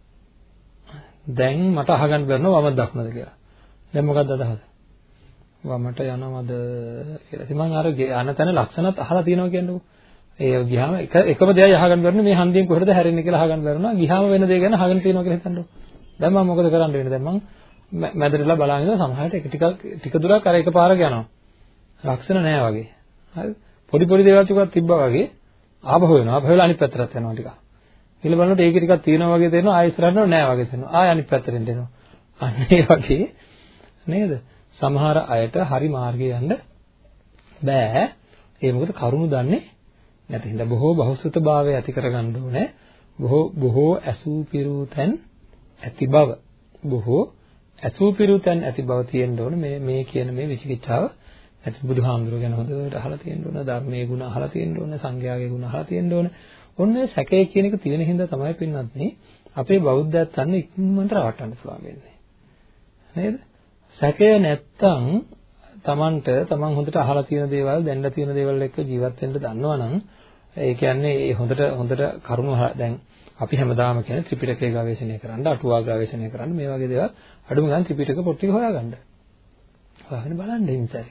Speaker 2: දැන් මට අහගන්න බැරනවා වම දක්නද කියලා. දැන් මොකක්ද අදහස? වමට යනවද කියලා. ඉතින් මම අර යන තැන ලක්ෂණත් අහලා තියෙනවා කියන්නකෝ. ඒ ගියාම එක එකම දෙයයි අහගන්න බැරුණේ මේ හන්දියෙන් කොහෙද හැරෙන්නේ කියලා අහගන්න බැරුණා. ගියාම වෙන දේ ගැන අහගෙන තියෙනවා කියලා හිතන්නකෝ. දැන් මම මොකද කරන්න වෙන්නේ? දැන් මම මැදටලා බලන් ඉඳලා සමහරට එක ටිකක් ටික දුරක් අර එකපාරක යනවා. ලක්ෂණ නැහැ වගේ. හරි. පොඩි පොඩි දේවල් ටිකක් තිබ්බා වගේ ආපහු වෙනවා. ආපහු වෙලා අනිත් පැත්තට යනවා ටිකක්. ඊළ බලනකොට ඒකේ ටිකක් තියෙනවා වගේ තේරෙනවා. ආයෙ ඉස්සරහට නෑ වගේ තේරෙනවා. ආයෙ අනිත් පැත්තට එනවා. අන්න ඒ වගේ නේද? සමහර අයට හරි මාර්ගයේ යන්න බෑ. ඒ මොකද කරුණු දන්නේ නැති හින්දා බොහෝ බහුසුතභාවය ඇති කරගන්න ඕනේ. බොහෝ බොහෝ ඇසූ පිරූතෙන් ඇති බව. බොහෝ ඇසූ පිරූතෙන් ඇති බව තියෙන්න ඕනේ. මේ මේ කියන මේ විචිකිච්ඡාව ඇති බුදුහාමුදුරුවෝ ගැන හොඳට අහලා තියෙන්න ඕන. ධර්මයේ ගුණ අහලා තියෙන්න ඕන. සංඝයාගේ ගුණ අහලා තියෙන්න ඕන. ඔන්න ඔය සැකය කියන එක තියෙන හින්දා තමයි පින්නත් නේ අපේ බෞද්ධයත් අන්න ඉක්මනට රවට්ටන්න පුළුවන් වෙන්නේ. නේද? සැකය නැත්තම් Tamanට Taman හොඳට අහලා තියෙන දේවල් දැනලා තියෙන දේවල් එක්ක ජීවත් වෙන්න දන්නවනම් ඒ කියන්නේ ඒ හොඳට හොඳට කරුණු දැන් අපි හැමදාම කියන්නේ ත්‍රිපිටකය ගවේෂණය කරන්න, අටුවා ගවේෂණය කරන්න මේ වගේ දේවල් අඩුම ගන්න ත්‍රිපිටක පොත් ටික හොයාගන්න. හොයාගෙන බලන්න ඉන්සයි.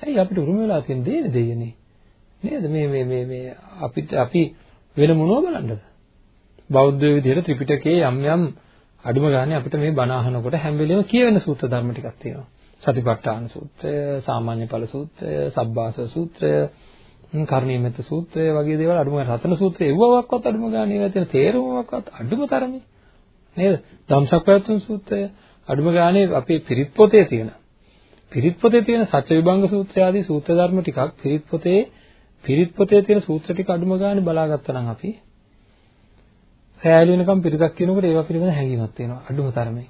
Speaker 2: ඇයි අපිට උරුම වෙලා තියෙන දේ දෙයනේ. නේද? මේ මේ මේ මේ අපිට අපි වෙන මොනව බලන්නද? බෞද්ධ විදිහට ත්‍රිපිටකයේ යම් යම් අඩුම ගානේ අපිට මේ බණ අහනකොට හැම වෙලෙම කියවෙන සූත්‍ර ධර්ම ටිකක් තියෙනවා. සතිපට්ඨාන සූත්‍රය, සාමාන්‍ය ඵල සූත්‍රය, සබ්බාස සූත්‍රය, කර්ණීයමෙත සූත්‍රය වගේ දේවල් අඩුම රතන සූත්‍රය එව්වක්වත් අඩුම ගානේ ඒවා තියෙන තේරුමක්වත් අඩුම තරමේ නේද? ධම්සක් පැවතුම් සූත්‍රය අඩුම ගානේ අපේ පිරිත් පොතේ තියෙන පිරිත් පොතේ තියෙන සත්‍ය විභංග සූත්‍රය ආදී සූත්‍ර ධර්ම ටිකක් පිරිත් පොතේ පිරිත් පොතේ තියෙන සූත්‍ර ටික අඩුම ගානේ බලාගත්තා නම් අපි සෑහළු වෙනකම් පිරිතක් කියනකොට ඒවා පිළිබඳ හැඟීමක් තියෙනවා අඩුම තරමේ.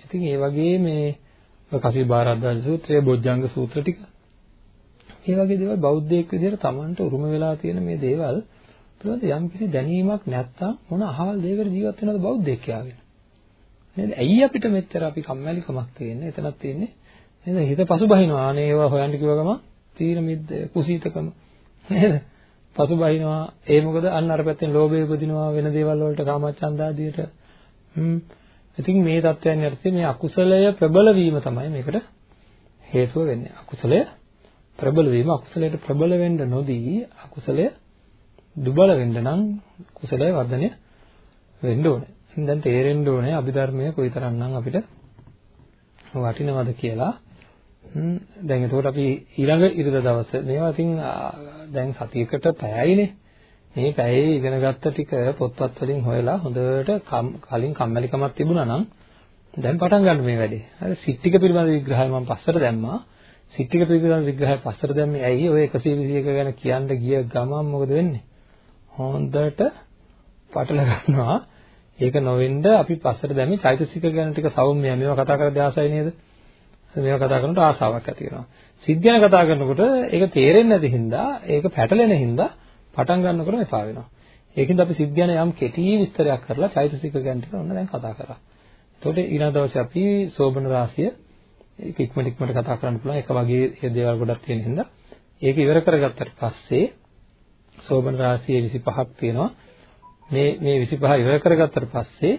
Speaker 2: ඉතින් ඒ වගේ මේ කපි බාරද්දාජ සූත්‍රය, බොජ්ජංග සූත්‍ර ටික මේ වගේ දේවල් බෞද්ධයෙක් විදිහට Tamanට උරුම වෙලා තියෙන මේ දේවල් පිළිබඳ යම් කිසි දැනීමක් නැත්තම් මොන අහවල් දෙයකට ජීවත් වෙනවද බෞද්ධයෙක් කියලාගෙන. නේද? ඇයි අපිට මෙච්චර අපි කම්මැලිකමක් තියෙන්නේ? එතනක් තියෙන්නේ නේද? හිත පසුබහිනවා. අනේ ඒවා හොයන්න කිව්ව ගමන් තීන මිද්ද කුසීතකම නේද? පසුබහිනවා. ඒ මොකද අන්න අර පැත්තෙන් ලෝභය උපදිනවා වෙන දේවල් වලට කාමච්ඡන්දාදියට. හ්ම්. ඉතින් මේ தත්වයන් යටතේ මේ අකුසලය ප්‍රබල වීම තමයි මේකට හේතුව වෙන්නේ. අකුසලය ප්‍රබල වීම අකුසලයට ප්‍රබල වෙන්න නොදී අකුසලය දුබල වෙන්න නම් කුසලය වර්ධනය වෙන්න ඕනේ. දැන් තේරෙන්න ඕනේ අභිධර්මය කොයිතරම්නම් අපිට වටිනවද කියලා. දැන් එතකොට අපි ඊළඟ ඉරිද දවස මේවා ඉතින් දැන් සතියකට පැයයිනේ. මේ පැයේ ඉගෙන ගත්ත ටික පොත්පත් වලින් හොයලා හොඳට කලින් කම්මැලිකමක් තිබුණා නම් දැන් පටන් ගන්න මේ වැඩේ. හරි සිත් ටික පිළිබඳ විග්‍රහය මම පස්සට දැම්මා. සිත් ටික පිළිබඳ විග්‍රහය පස්සට දැම්මේ ඇයි? ඔය 121 ගැන කියන්න ගිය ගමන් මොකද වෙන්නේ? හොඳට පටල ගන්නවා. ඒක නොවෙන්න අපි පස්සට දැම්මේ චෛතසික ගැන ටික සෞම්‍යය. මේවා කතා කරද්දී ආසයි නේද? මේවා කතා කරනකොට ආසාවක් ඇති වෙනවා. සිත් ගැන කතා කරනකොට ඒක තේරෙන්නේ නැති හින්දා ඒක පැටලෙන හින්දා පටන් ගන්නකොටම එපා වෙනවා. ඒකින්ද අපි සිත් ගැන යම් කෙටි විස්තරයක් කරලා චෛතසික ගැන ටික ඔන්න දැන් කතා කරා. එතකොට ඊළඟ දවසේ අපි සෝබන රාශිය ඒක ඉක්මනට ඉක්මනට කතා කරන්න පුළුවන්. එක වගේ ඒ දේවල් ගොඩක් තියෙන හින්දා ඒක ඉවර කරගත්තට පස්සේ සෝබන රාශියේ 25ක් තියෙනවා. මේ මේ 25 ඉවර කරගත්තට පස්සේ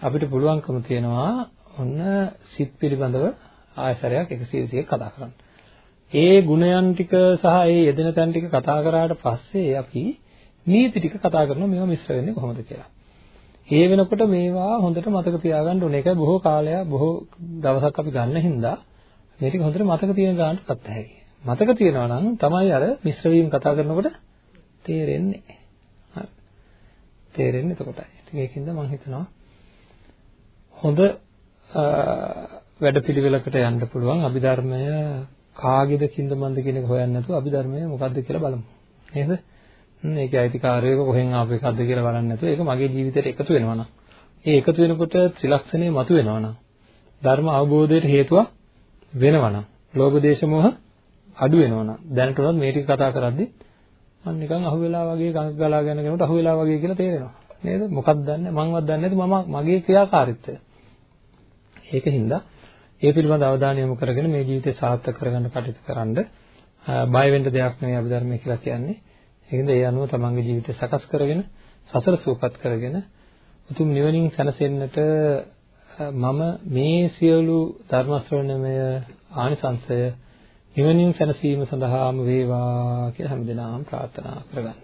Speaker 2: අපිට පුළුවන්කම තියෙනවා ඔන්න සිත් පිළිබඳව ආයසරයක් 121 කතා කරන්න. ඒ ගුණයන් ටික සහ ඒ යෙදෙන තැන් ටික කතා කරාට පස්සේ අපි නීති ටික කතා කරනවා මේවා මිශ්‍ර වෙන්නේ කොහොමද කියලා. ඒ වෙනකොට මේවා හොඳට මතක තියාගන්න ඕනේ. ඒකයි බොහෝ කාලයක් බොහෝ දවසක් අපි ගන්න හින්දා මේ ටික හොඳට මතක තියෙන ගන්නට ගත්ත හැකියි. මතක තියනවා නම් තමයි අර මිශ්‍ර වීම කතා කරනකොට තේරෙන්නේ. හරි. තේරෙන්නේ එතකොටයි. ඉතින් ඒකින්ද මම හිතනවා හොඳ වැඩපිළිවෙලකට යන්න පුළුවන්. අභිධර්මය කාගේද කින්දමන්ද කියන එක හොයන්න නැතුව අභිධර්මය මොකද්ද කියලා බලමු. නේද? මේකේ අයිතිකාරයක කොහෙන් ආපු එකක්ද කියලා බලන්නේ නැතුව ඒක මගේ ජීවිතයට එකතු වෙනවා නම්. ඒ එකතු වෙනකොට ත්‍රිලක්ෂණය මතුවෙනවා නම් ධර්ම අවබෝධයට හේතුවක් වෙනවා නම් ලෝභ දේශ මොහ අඩු වෙනවා නම්. දැනට උනත් මේ ටික කතා කරද්දි මම නිකන් අහුවෙලා වගේ ගඟ ගලාගෙන යනකොට අහුවෙලා වගේ කියලා තේරෙනවා. නේද? මොකක්ද දන්නේ? මමවත් දන්නේ නැති මම මගේ ක්‍රියාකාරීත්වය. ඒකින්ද ඒ පිළිබඳ අවධානය යොමු කරගෙන මේ ජීවිතය සාර්ථක කරගන්න කටයුතු කරන්න බය වෙන්න දෙයක් නෙවෙයි අභිධර්මය කියලා කියන්නේ ඒකද ඒ අනුව තමන්ගේ ජීවිතය සකස් කරගෙන සසර සූපත් කරගෙන උතුම් නිවනින් සැනසෙන්නට මම මේ සියලු ධර්ම ශ්‍රවණමය ආනිසංසය නිවනින් සැනසීම සඳහාම වේවා කියලා හැමදෙනාම ප්‍රාර්ථනා කරගන්න.